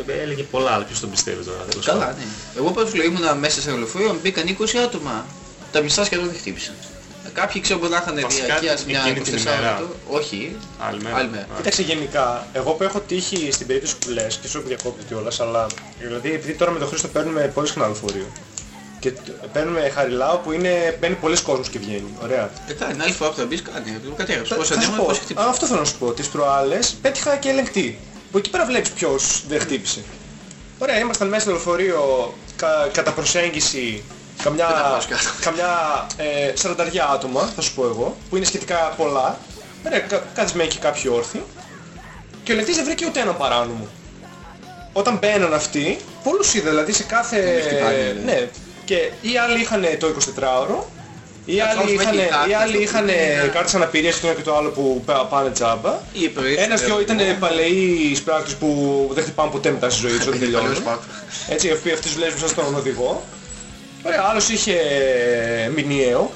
ε, ε, έλεγε πολλά, αλλά ποιος τον πιστεύει τώρα. τέλος Καλά, πάντων. ναι. Εγώ πάντως λέω ήμουνα μέσα σε ένα λεωφορείο, μπήκαν 20 άτομα. Τα μισά σχεδόν δεν χτύπησαν. Κάποιοι ξέρω μπορεί να είχαν Βασικά, διαρκείας σε μια εκείνη την 24 ημέρα. λεπτό. Όχι, Άλλη μέρα. άλλη μέρα. Α, Κοίταξε γενικά, εγώ που έχω τύχει στην περίπτωση που λες και σου διακόπτει κιόλας, αλλά δηλαδή επειδή τώρα με τον Χρήστο παίρνουμε πολύ συχνά λεωφορείο και τ- παίρνουμε Χαριλάου που είναι, μπαίνει πολλοί κόσμος και βγαίνει. Ωραία. Ε, κάνει, άλλη φορά που θα μπεις κάνει, το κατέγραψε. Πόσα Θα σου αντίμα, πω, πόσα χτύπησε. α, αυτό θέλω να σου πω. Τις προάλλες πέτυχα και ελεγκτή. Που εκεί πέρα βλέπεις ποιος δεν χτύπησε. Ωραία, ήμασταν μέσα στο λεωφορείο κα, κατά προσέγγιση καμιά, Πεντακόσια άτομα. καμιά ε, σαρανταριά άτομα, θα σου πω εγώ, που είναι σχετικά πολλά. Ωραία, κα, κάθισμένοι και κάποιοι όρθιοι. Και ο ελεγκτής δεν βρήκε ούτε ένα παράνομο. Όταν μπαίναν αυτοί, πολλούς είδα, δηλαδή σε κάθε... μην χτυπάνε, δηλαδή. ναι, και οι άλλοι είχαν το 24ωρο, οι Εντάξει, άλλοι όμως με είχαν, την κάρτα, οι άλλοι αυτό που είχαν είναι- κάρτες αναπηρίας και το ένα και το άλλο που πα- πάνε τζάμπα. Ή προήρθε, Ένας δυο ήταν παλαιοί σπράκτες που δεν χτυπάνε ποτέ μετά στη ζωή τους όταν Παλαιός τελειώνουν. Σπάρτο. Έτσι, οι οποίοι αυτοί δουλεύουν σαν στον οδηγό. Ωραία, άλλος είχε μηνιαίο.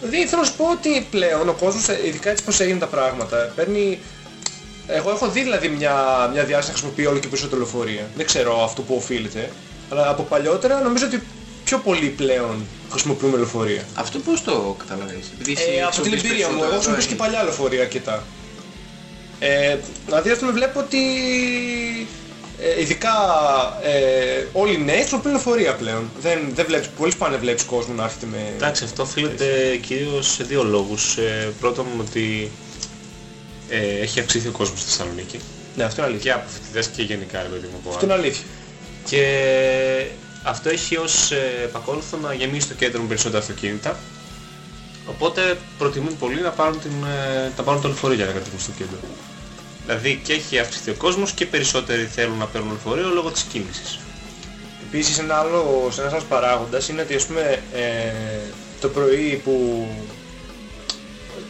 Δηλαδή θέλω να σου πω ότι πλέον ο κόσμος, ε, ειδικά έτσι πως έγιναν τα πράγματα, παίρνει... Εγώ έχω δει δηλαδή μια, μια διάσταση να χρησιμοποιεί όλο και περισσότερο λεωφορεία. Δεν ξέρω αυτό που οφείλεται. Αλλά από παλιότερα νομίζω ότι πιο πολύ πλέον χρησιμοποιούμε λεωφορεία. Αυτό πώς το καταλαβαίνεις; Επειδή εσύ Ε, από την χρησιμοποιείς εμπειρία μου, εγώ περισσότερο, χρησιμοποιήσω και ε, παλιά λεωφορεία αρκετά. Ε, δηλαδή αυτό με βλέπω ότι ε, ειδικά ε, όλοι οι νέοι χρησιμοποιούν λεωφορεία πλέον. Δεν, δεν βλέπεις, πολύ σπάνια βλέπεις κόσμο να έρχεται με... Εντάξει, αυτό οφείλεται κυρίως σε δύο λόγους. Ε, πρώτον ότι ε, έχει αυξηθεί ο κόσμος στη Θεσσαλονίκη Ναι, αυτό είναι αλήθεια. και από φοιτητές και γενικά ρε παιδί μου από Αυτό είναι άλλους. αλήθεια. Και αυτό έχει ως ε, επακόλουθο να γεμίσει το κέντρο με περισσότερα αυτοκίνητα. Οπότε προτιμούν πολύ να πάρουν, την, ε, να πάρουν το λεωφορείο για να κατεβούν στο κέντρο. Δηλαδή και έχει αυξηθεί ο κόσμος και περισσότεροι θέλουν να παίρνουν λεωφορείο λόγω της κίνησης. Επίσης ένα άλλο, ένας άλλος παράγοντας είναι ότι ας πούμε ε, το πρωί που...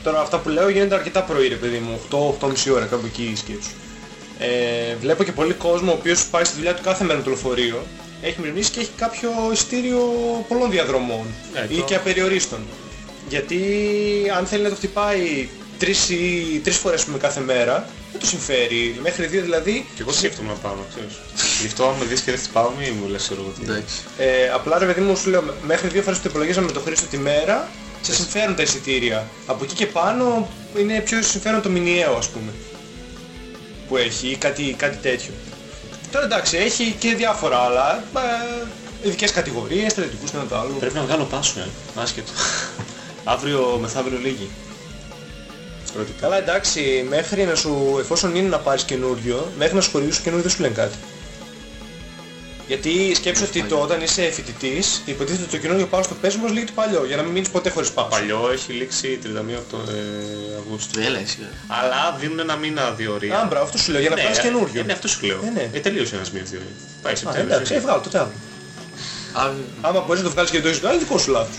Τώρα αυτά που λέω γίνονται αρκετά πρωί ρε παιδί μου, 8-8.30 ώρα κάπου εκεί σκέψου. Ε, βλέπω και πολύ κόσμο ο οποίος πάει στη δουλειά του κάθε μέρα με το λεωφορείο, έχει μεριμνήσει και έχει κάποιο ειστήριο πολλών διαδρομών Ναι, ή το- και απεριορίστων. Γιατί αν θέλει να το χτυπάει τρεις, ή, τρεις φορές με κάθε μέρα, δεν του συμφέρει. Μέχρι δύο δηλαδή Και εγώ σκέφτομαι να πάω, να ξέρεις. Γι' αυτό αν με δεις και δεν χτυπάω μη μου λες ξέρω εγώ τι. Εντάξει. Ε, απλά ρε παιδί μου σου λέω, μέχρι δύο φορές που το υπολογίζαμε με το χρήστο τη μέρα, σε συμφέρουν τα εισιτήρια. Από εκεί και πάνω είναι πιο συμφέρον το μηνιαίο ας πούμε. Που έχει ή κάτι, κάτι τέτοιο. Τώρα εντάξει, έχει και διάφορα άλλα. Ε, ειδικές κατηγορίες, στρατιωτικούς το ένα το άλλο. Πρέπει να βγάλω πάσο, ε. Άσχετο. Αύριο, μεθαύριο λίγη. Ερωτικά. Καλά εντάξει, μέχρι να σου, εφόσον είναι να πάρεις καινούριο, μέχρι να σου χορηγήσουν καινούριο δεν σου λένε κάτι. Γιατί σκέψου ότι το, όταν είσαι φοιτητής, υποτίθεται ότι το καινούριο πάω στο πέσιμο λύγει το παλιό, για να μην μείνεις ποτέ χωρίς πάω. Παλιό έχει λήξει 31 Οκτω- ε, Αυγούστου. Το έλα εσύ. ρε. Αλλά δίνουν ένα μήνα διορία. Α, μπράβο, αυτό σου λέω, για να πάρεις καινούριο. Ε, ναι, αυτό σου λέω. Ε, ναι. Ε, τελείωσε ένας μήνας διορία. Πάει Α, Σεπτέμβριος. εντάξει, ε, βγάλω τότε αύριο. Αύριο. Άμα μπορείς να το βγάλεις και το έχεις βγάλει, δικό σου λάθος.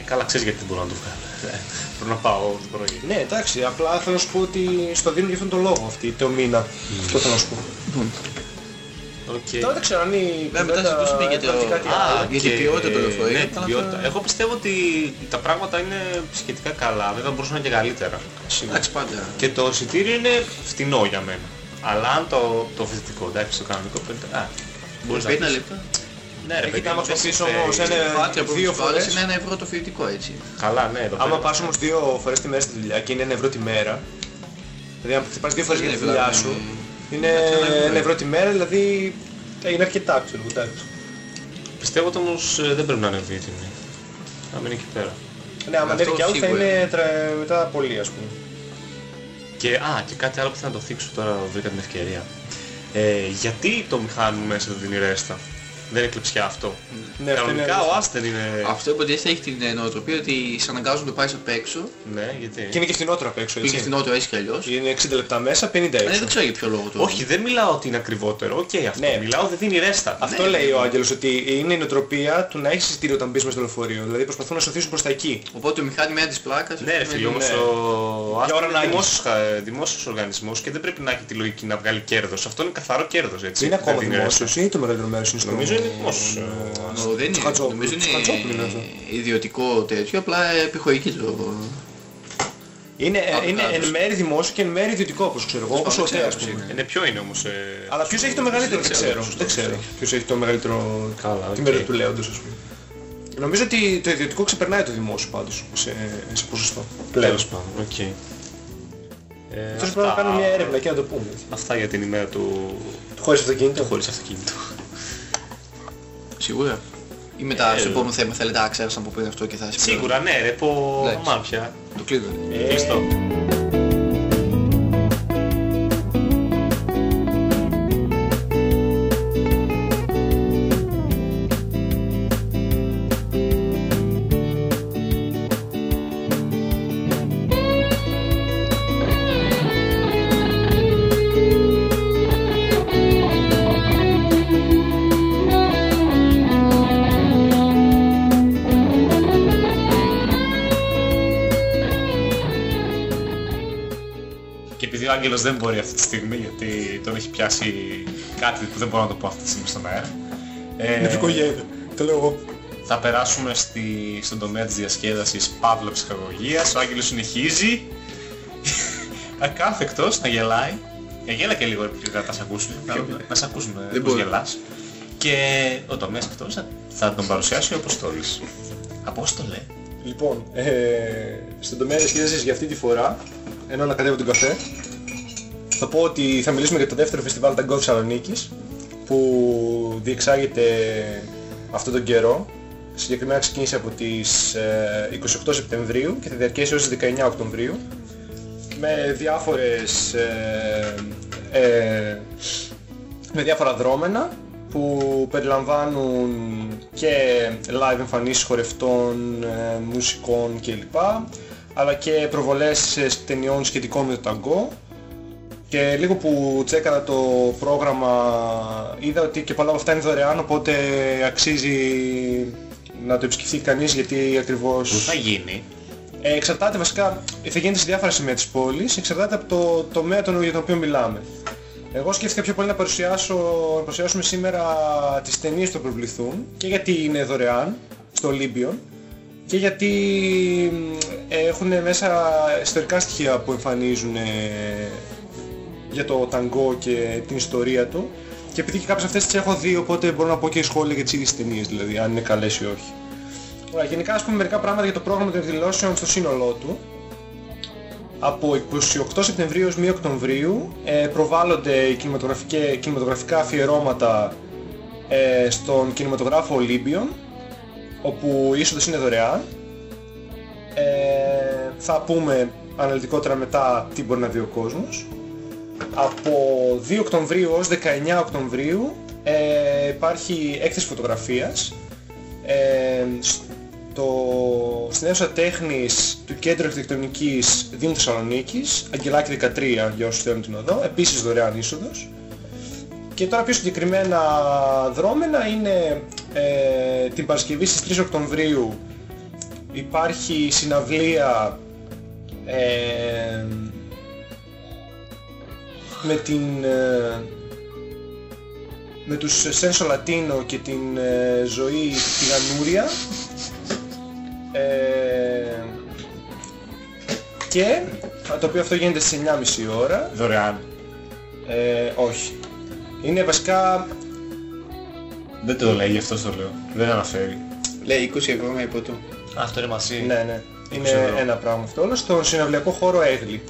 Ε, καλά, ξέρεις γιατί δεν μπορώ να το βγάλω. Ε, Πρέπει να πάω το πρωί. Ναι, εντάξει, απλά θέλω να σου πω ότι στο δίνουν για αυτόν τον λόγο αυτή, το μήνα. Αυτό θέλω να σου πω. Οκ. Τώρα δεν ξέρω αν η Ναι, μετά κουβέντα συζητούσαμε για το- έπαθε κάτι Α, άλλο. για την ποιότητα του λεωφορείου. Ναι, Ήταν την ποιότητα. αυτά- Εγώ πιστεύω ότι τα πράγματα είναι σχετικά καλά. Βέβαια μπορούσαν να είναι και καλύτερα. Εντάξει πάντα. Και το εισιτήριο είναι φτηνό για μένα. Αλλά αν το, το φοιτητικό, εντάξει, το κανονικό πέντε... Α, μπορείς να Πέντε πεις. λεπτά. Ναι, ρε Έχει παιδί, να μας δεν το πεις συμφέρει. όμως ένα- Πάτια από δύο δύο φορές φορές. είναι ένα ευρώ το φοιτητικό έτσι. Καλά, ναι, εδώ Άμα πέρα. πας όμως δύο φορές τη μέρα στη δουλειά και είναι ένα ευρώ τη μέρα, δηλαδή αν πας δύο φορές για τη Είναι δουλειά δηλαδή, σου, είναι εντάξει, ένα ευρώ. ένα ευρώ τη μέρα, δηλαδή είναι αρκετά, ξέρω εγώ, εντάξει. Πιστεύω ότι όμως ε, δεν πρέπει να ανεβεί η τιμή. Να μείνει εκεί πέρα. Ναι, άμα Αυτό ανέβει κι άλλο θα σίγουρα. είναι τρα- μετά πολύ, ας πούμε. Και, α, και κάτι άλλο που θέλω να το θίξω τώρα, βρήκα την ευκαιρία. Ε, γιατί το μηχάνημα μέσα δεν δίνει ρέστα; Δεν είναι κλεψιά αυτό. Ναι, αυτό είναι Κανονικά αλήθεια. ο Άστερ είναι... Αυτό υποτίθεται έχει την ε, νοοτροπία ότι σε αναγκάζουν να το πάρεις απ' έξω. Ναι, γιατί... Και είναι και φθηνότερο απ' έξω, Που είναι έτσι. φθηνότερο έτσι κι αλλιώς. Είναι 60 λεπτά μέσα, 50 Ναι, έξω. δεν ξέρω για ποιο λόγο το. Όχι, δεν μιλάω ότι είναι ακριβότερο. Οκ, αυτό. Ναι. Μιλάω δεν δίνει ρέστα. Αυτό Ναι, λέει ναι. ο Άγγελος, ότι είναι η νοοτροπία του να έχεις εισιτήριο όταν μπεις μες στο λεωφορείο. Δηλαδή προσπαθούν να σωθήσουν προς τα εκεί. Οπότε το μηχάνημα είναι της πλάκας. Ναι, ρε φίλε, όμως ναι. ο Για Άστερ ώρα είναι ανάγκης. δημόσιος, ε, δημόσιος οργανισμός και δεν πρέπει να έχει τη λογική να βγάλει κέρδος. Αυτό είναι καθαρό κέρδος, έτσι. Είναι Δεν ακόμα δίνει ρέστα. δημόσιος ή το μεγαλύτερο μέρος είναι στο... Νομίζω είναι δημόσιος. ε, Νο, δεν είναι, Χατζόπουλο. νομίζω Του Χατζόπουλου είναι αυτό. είναι ιδιωτικό τέτοιο, απλά επιχορηγεί το... Είναι, ε, Από είναι κάτω. εν μέρη δημόσιο και εν μέρη ιδιωτικό όπως ξέρω εγώ, όπως ο Τέλος ΟΤΕ ας πάντων, πούμε. Ε, ναι, ποιο είναι όμως... ε, Αλλά ποιος έχει το μεγαλύτερο δεν ξέρω. Δεν ξέρω. Ποιος έχει το μεγαλύτερο Καλά, τη οκ. μέρα του λέοντος ας πούμε. Νομίζω ότι το ιδιωτικό ξεπερνάει το δημόσιο πάντως σε, σε ποσοστό. Πλέον. Τέλος πάντων, οκ. Ε, Αυτός πρέπει να κάνουμε μια έρευνα και να το πούμε. έτσι. Αυτά για την ημέρα του, Χωρίς αυτοκίνητο. του χωρίς αυτοκίνητο. Σίγουρα. Ή μετά Ε, στο επόμενο θέμα θέλετε να ξέρεις από πριν αυτό και θα συμπληρώσω. Σίγουρα, ναι ρε, πω Εντάξει. μάπια. Το κλείνω. Ε, Κλειστό. Άγγελος δεν μπορεί αυτή τη στιγμή γιατί τον έχει πιάσει κάτι που δεν μπορώ να το πω αυτή τη στιγμή στον αέρα. Ε, Νευρικογένεια. Το λέω εγώ. θα περάσουμε στη, στον τομέα της διασκέδασης Παύλα ψυχαγωγίας. Ο Άγγελος συνεχίζει ακάθεκτος να γελάει. Ε, γέλα και λίγο επειδή να τα σ' ακούσουν. Πιο- να σ' ακούσουν ε, Δεν πώς μπορεί. γελάς. Και ο τομέας αυτός θα, θα τον παρουσιάσει ο Αποστόλης. Απόστολε. Λοιπόν, ε, στον τομέα της σχέσης για αυτή τη φορά, ενώ ανακατεύω τον καφέ, θα πω ότι θα μιλήσουμε για το δεύτερο φεστιβάλ Tango Θεσσαλονίκης, που διεξάγεται αυτόν τον καιρό. Συγκεκριμένα ξεκίνησε από τις ε, 28 Σεπτεμβρίου και θα διαρκέσει έως τις 19 Οκτωβρίου με διάφορες ε, ε, με διάφορα δρόμενα που περιλαμβάνουν και live εμφανίσεις χορευτών, ε, μουσικών κλπ. αλλά και προβολές ε, ταινιών σχετικών με το ταγκό και λίγο που τσέκαρα το πρόγραμμα είδα ότι και πολλά από αυτά είναι δωρεάν οπότε αξίζει να το επισκεφθεί κανείς γιατί ακριβώς... Πού θα γίνει; Ε, εξαρτάται βασικά, θα γίνεται σε διάφορα σημεία της πόλης, εξαρτάται από το τομέα τον, για τον οποίο μιλάμε. Εγώ σκέφτηκα πιο πολύ να, παρουσιάσω, να παρουσιάσουμε σήμερα τις ταινίες που προβληθούν και γιατί είναι δωρεάν στο Olympion και γιατί έχουν μέσα ιστορικά στοιχεία που εμφανίζουν ε, για το ταγκό και την ιστορία του και επειδή και κάποιες αυτές τις έχω δει οπότε μπορώ να πω και σχόλια για τις ίδιες ταινίες δηλαδή αν είναι καλές ή όχι. Ωραία, γενικά ας πούμε μερικά πράγματα για το πρόγραμμα των εκδηλώσεων στο σύνολό του. Από 28 Σεπτεμβρίου έως 1 Οκτωβρίου ε, προβάλλονται οι κινηματογραφικά αφιερώματα ε, στον κινηματογράφο Olympion όπου η είσοδος είναι δωρεάν. Ε, θα πούμε αναλυτικότερα μετά τι μπορεί να δει ο κόσμος. Από 2 Οκτωβρίου ως 19 Οκτωβρίου ε, υπάρχει έκθεση φωτογραφίας ε, στο, στην αίθουσα τέχνης του Κέντρου Αρχιτεκτονικής Δήμου Θεσσαλονίκης, Αγγελάκη 13 για όσους θέλουν την οδό, επίσης δωρεάν είσοδος. Και τώρα πιο συγκεκριμένα δρόμενα είναι ε, την Παρασκευή στις 3 Οκτωβρίου υπάρχει συναυλία ε, με την ε, με τους Σένσο Λατίνο και την ε, ζωή τηγανούρια ε, και το οποίο αυτό γίνεται στις 9.30 ώρα Δωρεάν. ε, όχι είναι βασικά Δεν το λέει, γι' αυτό το λέω. Δεν αναφέρει. Λέει 20 ευρώ με υποτού. Αυτό είναι μαζί. ναι ναι είναι Ξέρω. ένα πράγμα αυτό όλο στον συναυλιακό χώρο Έγλη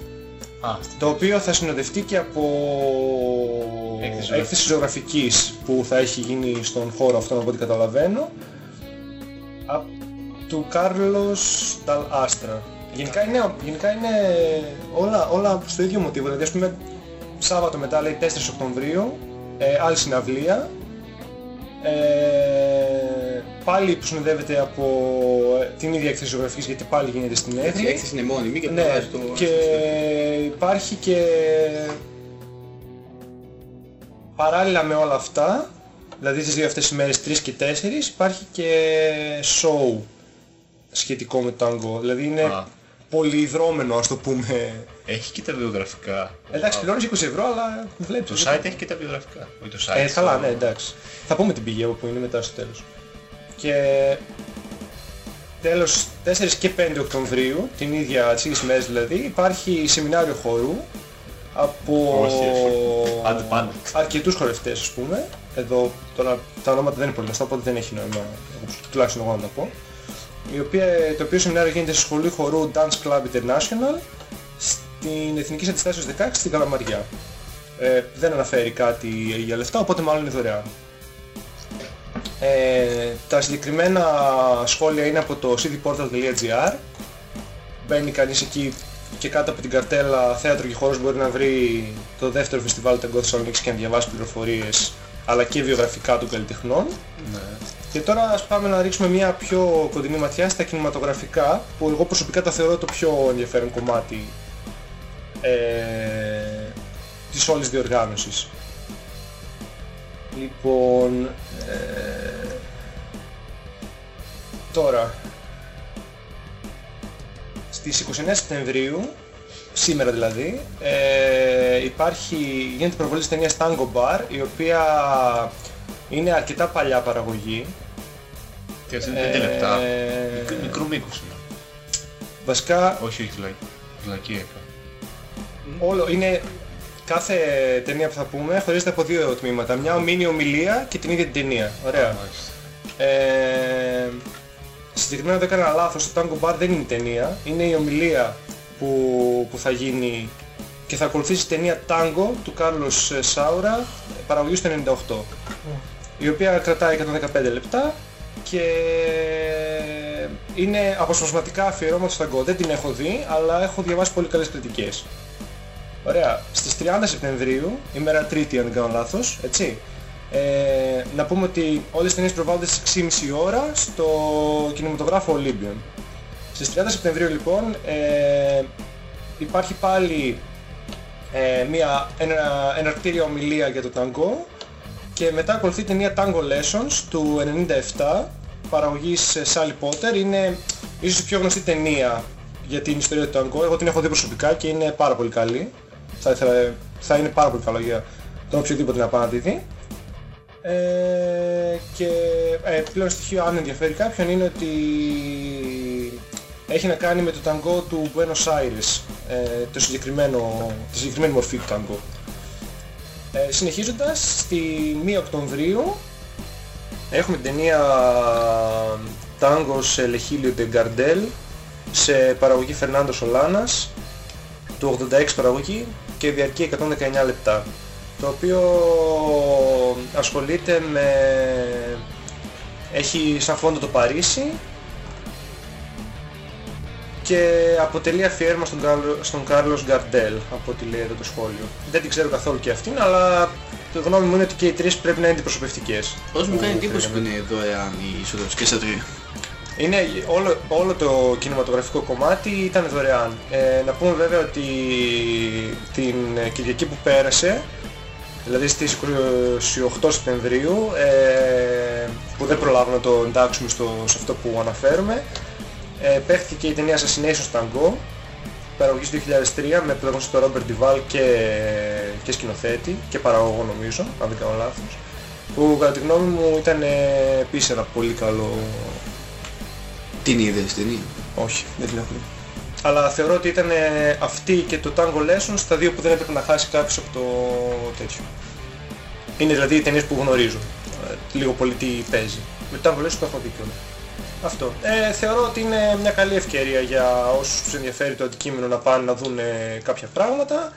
Α, το οποίο θα συνοδευτεί και από Έκθεση έκθεση ζωγραφικής που θα έχει γίνει στον χώρο αυτόν από ό,τι καταλαβαίνω από του Κάρλος Νταλ Άστρα. Γενικά είναι, γενικά είναι όλα, όλα στο ίδιο μοτίβο, δηλαδή ας πούμε Σάββατο μετά λέει 4 Οκτωβρίου, ε, άλλη συναυλία, ε, πάλι που συνοδεύεται από ε, την ίδια έκθεση ζωγραφικής γιατί πάλι γίνεται στην Η Έγρη. έκθεση είναι μόνιμη και Ναι, περνάει το... και υπάρχει και παράλληλα με όλα αυτά, δηλαδή τις δύο αυτές τις μέρες 3 και 4, υπάρχει και show σχετικό με το τάγκο. Δηλαδή είναι Α. πολυδρόμενο ας το πούμε. Έχει και τα βιογραφικά. Εντάξει, Α, πληρώνεις 20 ευρώ αλλά Το βλέπεις. site έχει και τα βιογραφικά. Όχι το site. Ε, καλά, το- ναι, εντάξει. Θα πούμε την πηγή που είναι μετά στο τέλος. Και τέλος 4 και 5 Οκτωβρίου, την ίδια, τις ίδιες μέρες δηλαδή, υπάρχει σεμινάριο χορού από Όχι, όχι. Άντε πάνε. αρκετούς χορευτές ας πούμε. Εδώ τώρα τα ονόματα δεν είναι πολύ γνωστά, οπότε δεν έχει νόημα, όπως τουλάχιστον εγώ να τα πω. Η οποία, το οποίο σεμινάριο γίνεται στη Σχολή Χορού Dance Club International στην Εθνική Αντιστάσεως 16 στην Καλαμαριά. Ε, δεν αναφέρει κάτι για λεφτά, οπότε μάλλον είναι δωρεάν. Ε, τα συγκεκριμένα σχόλια είναι από το cityportal.gr Μπαίνει κανείς εκεί και κάτω από την καρτέλα θέατρο και χώρος μπορεί να βρει το δεύτερο φεστιβάλ Ταγκό Θεσσαλονίκης και να διαβάσει πληροφορίες αλλά και βιογραφικά των καλλιτεχνών. Ναι. Και τώρα ας πάμε να ρίξουμε μια πιο κοντινή ματιά στα κινηματογραφικά που εγώ προσωπικά τα θεωρώ το πιο ενδιαφέρον κομμάτι ε, της όλης διοργάνωσης. Λοιπόν, ε, τώρα, στις 29 Σεπτεμβρίου, σήμερα δηλαδή, ε, υπάρχει, γίνεται προβολή της ταινίας Tango Bar, η οποία είναι αρκετά παλιά παραγωγή. Τι αυτή είναι 5 λεπτά. Ε, Μικρού- Μικρού μήκους είναι. Βασικά, Όχι, όχι, φυλακή. Φυλακή έκανα. όλο είναι κάθε ταινία που θα πούμε χωρίζεται από δύο τμήματα. Μια μίνι ομιλία και την ίδια την ταινία. Ωραία. Μάλιστα. Ε, συγκεκριμένα δεν έκανα λάθος, το Tango Bar δεν είναι η ταινία, είναι η ομιλία που, που θα γίνει και θα ακολουθήσει η ταινία Tango του Κάρλος Σάουρα, παραγωγής του 98, η οποία κρατάει 115 λεπτά και είναι αποσπασματικά αφιερώματα στο Tango. Δεν την έχω δει, αλλά έχω διαβάσει πολύ καλές κριτικές. Ωραία. Στις 30 Σεπτεμβρίου, ημέρα Τρίτη αν δεν κάνω λάθος, έτσι. Ε, να πούμε ότι όλες τις ταινίες προβάλλονται στις 6.30 ώρα στο κινηματογράφο Olympian. Στις 30 Σεπτεμβρίου λοιπόν ε, υπάρχει πάλι ε, μια ένα, εναρκτήρια ομιλία για το ταγκό και μετά ακολουθεί η ταινία Tango Lessons του 97 παραγωγής ε, Sally Potter. Είναι ίσως η πιο γνωστή ταινία για την ιστορία του ταγκό. Εγώ την έχω δει προσωπικά και είναι πάρα πολύ καλή. Θα, ήθελα, θα είναι πάρα πολύ καλό για τον οποιοδήποτε να πάει να τη δει. Ε, και ε, πλέον στοιχείο αν ενδιαφέρει κάποιον είναι ότι έχει να κάνει με το ταγκό του Buenos Aires, ε, το συγκεκριμένο, τη συγκεκριμένη μορφή του ταγκό. Ε, συνεχίζοντας, στη 1 Οκτωβρίου έχουμε την ταινία Tangos Lehilio de Gardel σε παραγωγή Φερνάντο Σολάνας του 86 παραγωγή και διαρκεί 119 λεπτά το οποίο ασχολείται με... έχει σαν φόντο το Παρίσι και αποτελεί αφιέρωμα στον, Κάρλο, στον Κάρλος Γκαρντέλ από ό,τι λέει εδώ το σχόλιο. Δεν την ξέρω καθόλου και αυτήν, αλλά το γνώμη μου είναι ότι και οι τρεις πρέπει να είναι αντιπροσωπευτικές. Πώς μου κάνει εντύπωση που είναι δωρεάν οι ισοδοξικές στα τρία. Είναι όλο, όλο το κινηματογραφικό κομμάτι ήταν δωρεάν. Ε, να πούμε βέβαια ότι την Κυριακή που πέρασε, δηλαδή στις 28 Σεπτεμβρίου, ε, που δεν προλάβουμε να το εντάξουμε στο, σε αυτό που αναφέρουμε, ε, παίχθηκε η ταινία Assassination Tango, παραγωγής 2003 με πρωταγωνιστή τον Robert Duvall και, και σκηνοθέτη και παραγωγό νομίζω, αν δεν κάνω λάθος, που κατά τη γνώμη μου ήταν ε, επίσης ένα πολύ καλό Την είδες την είδες; όχι, δεν την έχω δει. Αλλά θεωρώ ότι ήταν ε, αυτή και το Tango Lessons τα δύο που δεν έπρεπε να χάσει κάποιος από το τέτοιο. Είναι δηλαδή οι ταινίες που γνωρίζω. Ε, λίγο πολύ τι παίζει. Με το Tango Lessons το έχω δει κιόλας. Αυτό. Ε, θεωρώ ότι είναι μια καλή ευκαιρία για όσους τους ενδιαφέρει το αντικείμενο να πάνε να δουν ε, κάποια πράγματα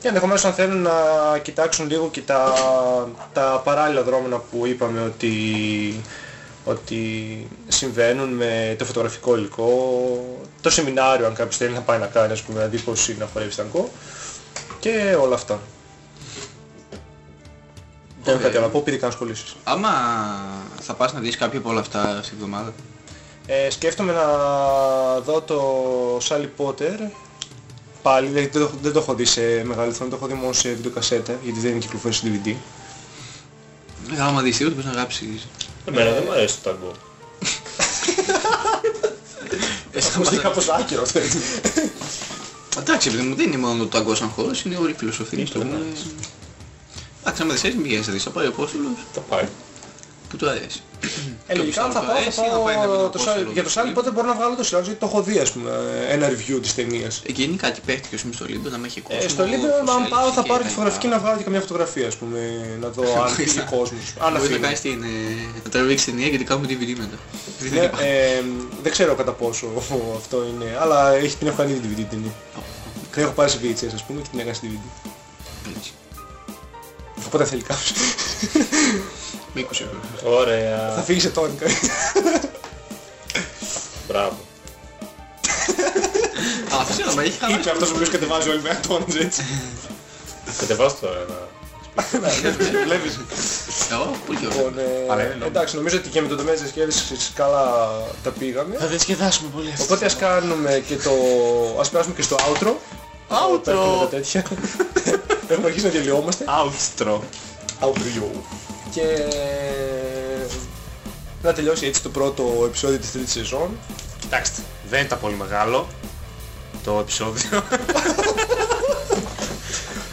και ενδεχομένως αν θέλουν να κοιτάξουν λίγο και τα, τα παράλληλα δρόμενα που είπαμε ότι ότι συμβαίνουν με το φωτογραφικό υλικό, το σεμινάριο αν κάποιος θέλει να πάει να κάνει ας πούμε, να δει πώς είναι να χορεύει ταγκό και όλα αυτά. Δεν έχω κάτι άλλο να πω, πήρε καν σχολήσεις. Άμα θα πας να δεις κάποια από όλα αυτά αυτή τη εβδομάδα. Ε, σκέφτομαι να δω το Sally Potter πάλι, δεν, δεν, το, δεν το έχω δει σε μεγαλύτερο, το έχω δει μόνο σε βιντεοκασέτα γιατί δεν είναι κυκλοφορεί στο DVD. Ε, Άμα δεις σίγουρα μπορείς να γράψεις. Εμένα δεν μου αρέσει το ταγκό. Ακούστηκε κάπως άκυρο αυτό. Εντάξει, επειδή μου δεν είναι μόνο το ταγκό σαν χώρος, είναι όλη η φιλοσοφία. Είναι του. το Είναι- μάτς. Εντάξει, άμα δεν ξέρεις μην πηγαίνεις να δεις, θα πάει ο Απόστολος Το πάει. Που του αρέσει. Ε, λογικά αν θα πάω, αρέσει, θα να πάει να δει πάω το το Apostol Sally- για το στο Sally Λίμπο. Potter μπορώ να βγάλω το σιλάζο γιατί το έχω δει ας πούμε ένα review της ταινίας. Εκεί είναι κάτι παίχτηκε ως στο Λίμπο, να με έχει κόσμο. Ε, στο Λίμπε πώς αν πάω θα έλεγε πάρω και τη τα φωτογραφική λοιπά. να βγάλω και καμιά φωτογραφία ας πούμε να δω αν φύγει κόσμος. Αν Μπορείς να αφήνει. κάνεις την, ε, να τραβήξεις ταινία γιατί κάνουμε DVD μετά. Δεν Ναι, υπάρχει. ε, δεν ξέρω κατά πόσο αυτό είναι, αλλά έχει την έχω κάνει τη DVD ταινία. Την έχω πάρει σε VHS ας πούμε και την έκανα στη DVD. Έτσι. Οπότε θέλει κάποιος. Με 20 ευρώ. Θα Ωραία. φύγεις σε τόνικα. Μπράβο. Α, αυτό είναι, μα έχει χαλάσει. Είπε αυτός ο οποίος κατεβάζει όλη μέρα τόνις έτσι. Κατεβάσου τώρα ένα. Βλέπεις. Εγώ, πολύ ωραίο. Λοιπόν, ε, Αλλά είναι νόμιμο. εντάξει, νομίζω ότι και με το τομέα της διασκέδασης καλά τα πήγαμε. Θα διασκεδάσουμε πολύ αυτό. Οπότε ας κάνουμε και το... ας περάσουμε και στο outro. Outro. Τα έχουμε τα τέτοια. Έχουμε αρχίσει να γελιόμαστε. Outro. Outro. Και να τελειώσει έτσι το πρώτο επεισόδιο της τρίτης σεζόν. Κοιτάξτε, δεν ήταν πολύ μεγάλο το επεισόδιο.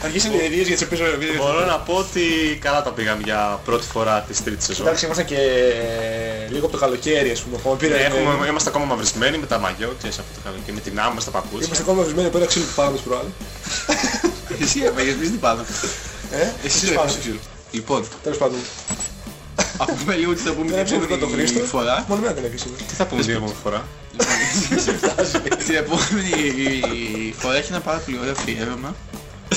Αρχίσαν οι εταιρείες για τις οποίες Μπορώ να πω ότι καλά τα πήγαμε για πρώτη φορά της τρίτης σεζόν. Εντάξει, ήμασταν και λίγο από το καλοκαίρι, ας πούμε. Ακόμα πήραμε... Έχουμε, είμαστε ακόμα μαυρισμένοι με τα μαγιό, ξέρεις από το καλοκαίρι, με την άμμο στα παπούτσια. Είμαστε ακόμα βρισμένοι από ένα ξύλο που πάμε τις προάλλες. Εσύ έπαγες, εμείς τι πάμε. Ε, Εσύ τι το πάμε; έπαιξες. Λοιπόν, Τέλος πάντων. ακούμε λίγο τι θα πούμε Δεν την έψανε εδώ το επόμενη Χρήστο. φορά. Μόνο μένα δεν έκανε σήμερα. Τι θα πούμε την επόμενη φορά; Την επόμενη φορά έχει ένα πάρα πολύ ωραίο αφιέρωμα.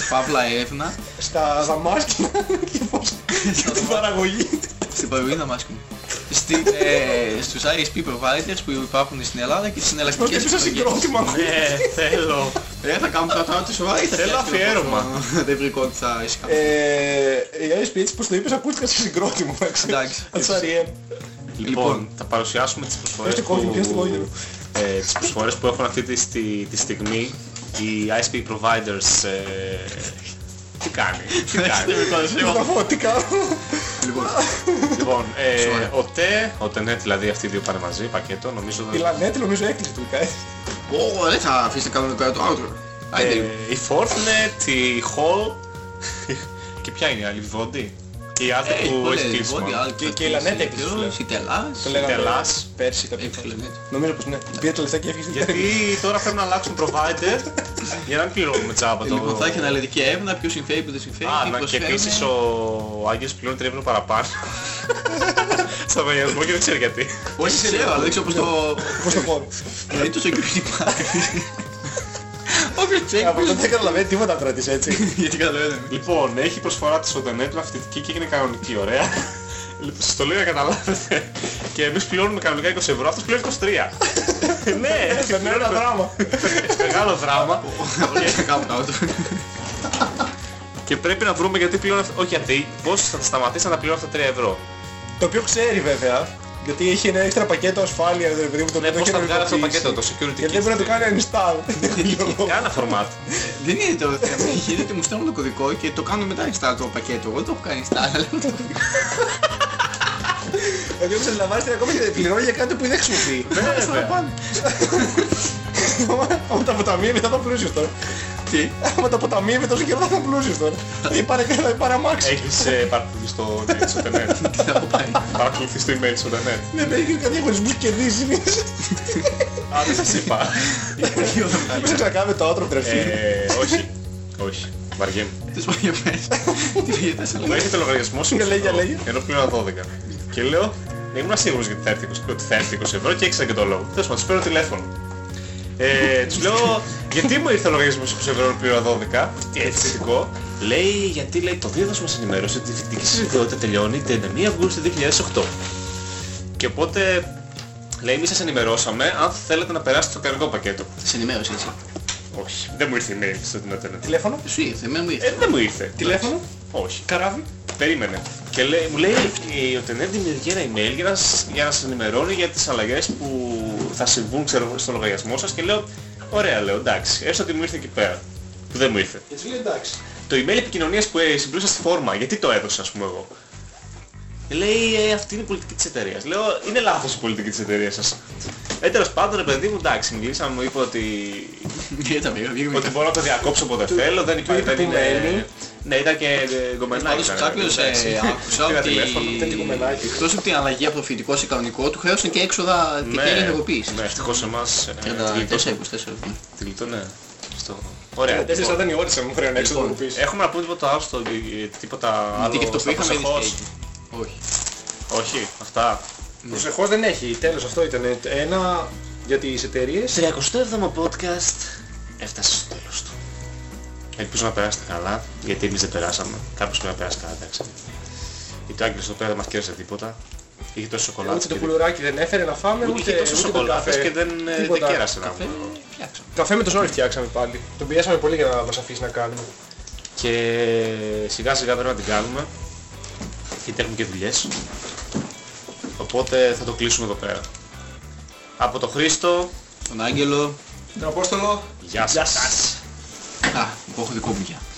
Παύλα έρευνα Στα δαμάσκηνα και πώς... και την παραγωγή. στην παραγωγή Δαμάσκου. Στην, ε, στους ISP providers που υπάρχουν στην Ελλάδα και τις Πρώτα εναλλακτικές έπισα επιλογές. συγκρότημα. Ναι, θέλω. Ε, θα κάνουμε τα τώρα της σοβαρή. θα Θέλω φτιάξουμε αφιέρωμα. το- Δεν βρήκω ότι θα είσαι κάπου. Ε, η ISP έτσι πως το είπες ακούστηκα σε συγκρότημα. Εντάξει. Αν τους R.E.M. Λοιπόν, θα παρουσιάσουμε τις προσφορές Πιάστε κόκκινο, πιάστε που, κόκκινο. ε, τις προσφορές που έχουν αυτή τη, στη- τη στιγμή οι ISP providers ε, τι κάνει, τι κάνει. Θα πω τι κάνω. Λοιπόν, λοιπόν, ε, Σοβαρά. ο TE, ο TENET δηλαδή αυτοί οι δύο πάνε μαζί, πακέτο, νομίζω Η δεν... Λανέτη νομίζω έκλεισε τελικά. έτσι. Ω, δεν θα αφήσετε κανονικά το outro. Άιντε. Ε, η Fortinet, η Hall και ποια είναι η άλλη, η Vivendi. Και η άλλη Ε, που πολλές, έχει κλείσει. Βόντι, μάλλον. άλλη Και- θα και η κλείσει, Λανέτα έκλεισε, ποιος, σου λέω. Η Τελάς. Το λέγαμε Τελάς. πέρσι κάποιο. Έξω Λανέτα. Νομίζω πως ναι. Πήρε το λεφτά και έφυγε. Γιατί τώρα πρέπει να αλλάξουν provider για να μην πληρώνουμε τσάπα το... Λοιπόν, θα έχει αναλυτική έρευνα, ποιος συμφέρει, ποιος δεν συμφέρει, Α, τι να, και προσφέρουν. επίσης ο Άγγελος πληρώνει 3 ευρώ παραπάνω. Στο λογαριασμό και δεν ξέρει γιατί. Όχι ξέρω, αλλά δεν ξέρω πώς το... Πώς το πω. Δηλαδή το security υπάρχει. Όποιος τσέκ, Από τότε δεν καταλαβαίνει τίποτα κράτης έτσι. γιατί καταλαβαίνω. Λοιπόν, έχει προσφορά της Οντενέτ αυθεντική και είναι κανονική, ωραία. Λοιπόν, σας το λέω για να καταλάβετε. Και εμείς πληρώνουμε κανονικά 20 ευρώ, αυτός πληρώνει 23. ναι, Περνάει ένα δράμα. μεγάλο δράμα. Θα κάνω το outro. Και πρέπει να βρούμε γιατί πληρώνει αυτό. Όχι γιατί, πώς θα σταματήσει να τα πληρώνει αυτά 3 ευρώ. Το οποίο ξέρει βέβαια. Γιατί έχει ένα έξτρα πακέτο ασφάλεια, ρε παιδί μου, το Ναι, οποίο πώς έχει θα βγάλει αυτό το ενεργοποιήσει. πακέτο, το security Γιατί δεν μπορεί να το κάνει uninstall. Κάνα format. Δεν είναι το θέμα, γίνεται ότι μου στέλνουν το κωδικό και το κάνω μετά install το πακέτο. Εγώ δεν το έχω κάνει install, αλλά έχω το κωδικό. Δηλαδή όπως αντιλαμβάνεστε ακόμα και πληρώνει για κάτι που δεν χρησιμοποιεί. Βέβαια. Άμα τα αποταμίευε θα ήταν πλούσιος τώρα. Τι, Άμα τα αποταμίευε τόσο καιρό θα ήταν πλούσιος τώρα. Θα πάρε θα πάρε αμάξι. Έχεις ε, παρακολουθήσει το email της Οντενέτ. τι θα έχω πάει. Παρακολουθείς το email της Οντενέτ. Δεν έχει κάτι διαχωρισμούς και δύσεις. Α, δεν σας είπα. Πώς θα ξανακάνουμε το outro τρεφή. Ε, όχι. Όχι. Βαριέμαι. Τις πω για πες. Τι λέγεται σε Μου έρχεται λογαριασμός Για λέγε, 20 ευρώ, λέγε. ενώ πλήρωνα 12. Και λέω, δεν ήμουν σίγουρος γιατί θα έρθει 20, ότι θα έρθει 20 ευρώ και έξερα και το λόγο. Τέλος πάντων, τους παίρνω τηλέφωνο. Ε, τους λέω, γιατί μου ήρθε ο λογαριασμός 20 ευρώ ενώ πλήρωνα 12, τι έτσι θετικό. Λέει, γιατί λέει, το δίδος μας ενημέρωσε ότι η φοιτητική σας ιδιότητα τελειώνει 31 Αυγούστου 2008. Και οπότε, λέει, εμείς σας ενημερώσαμε αν θέλετε να περάσετε στο κανονικό πακέτο. Σε ενημέρωσε έτσι. Όχι, δεν μου ήρθε email στο internet. Τηλέφωνο. Σου ήρθε, εμένα μου Ε, ήρθε. δεν μου ήρθε. Τηλέφωνο; Όχι. Καράβι; Περίμενε. Και λέει, μου λέει η Οτενέτ δημιουργεί ένα email για να, σας- για να σας ενημερώνει για τις αλλαγές που θα συμβούν ξέρω, στο λογαριασμό σας και λέω ωραία λέω εντάξει έστω ότι μου ήρθε εκεί πέρα που δεν μου ήρθε. Και έτσι λέει εντάξει. Το email επικοινωνίας που ε, συμπλήρωσα στη φόρμα γιατί το έδωσα ας πούμε εγώ; Λέει ε, αυτή είναι η πολιτική της εταιρείας. Λέω είναι λάθος η πολιτική της εταιρείας σας. Ε, τέλος πάντων ρε παιδί μου εντάξει μιλήσαμε μου είπε ότι Γιατί τα πήγα, πήγαμε. ότι μπορώ να το διακόψω όποτε θέλω, δεν υπάρχει, είπε δεν που είναι... μένει. Ναι, ήταν και ε, γκομενάκι. Πάντως ήταν, κάποιος ε, εντάξει. άκουσα Πήρα ότι τηλέφωνο. Ήταν και κομμενάκι. εκτός από την αλλαγή από το φοιτητικό σε κανονικό του χρέωσαν και έξοδα και Ναι, και ενεργοποίησης. Ναι, ευτυχώς εμάς ε, τη 34-24. γλιτώσαμε. Τη γλιτώ, ναι. Στο... Ωραία. Τέσσερις λοιπόν. ήταν οι ώρες μου χρέον έξω Λοιπόν, το πεις. Έχουμε να πούμε τίποτα άλλο στο... ε, τίποτα άλλο Γιατί και αυτό που στα είχαμε ήδη προσεχώς. σκέφτη. Όχι. Όχι, αυτά. Προσεχώς δεν έχει. Τέλος αυτό ήταν. Ένα για τις εταιρείες. 37ο podcast έφτασε στο τέλος του. Ελπίζω να περάσετε καλά, γιατί εμείς δεν περάσαμε. Κάποιος πρέπει να περάσει καλά, εντάξει. Γιατί ο Άγγελος εδώ πέρα δεν μας κέρδισε τίποτα. Είχε τόσο σοκολάτες Ούτε το και κουλουράκι δεν έφερε να φάμε, Ούτε ούτε είχε τόσο ούτε τον σοκολάτες καφέ. και δεν, ε, δεν Τίποτα. κέρασε να Καφέ μου. φτιάξαμε. Καφέ με το ζόρι φτιάξαμε πάλι. Τον πιέσαμε πολύ για να μας αφήσει να κάνουμε. Και σιγά σιγά πρέπει να την κάνουμε. Γιατί έχουμε και δουλειές. Οπότε θα το κλείσουμε εδώ πέρα. Από το Χρήστο, Τον Άγγελο. Τον Απόστολο. γεια σας. Α, εγώ έχω δικό μου γεια.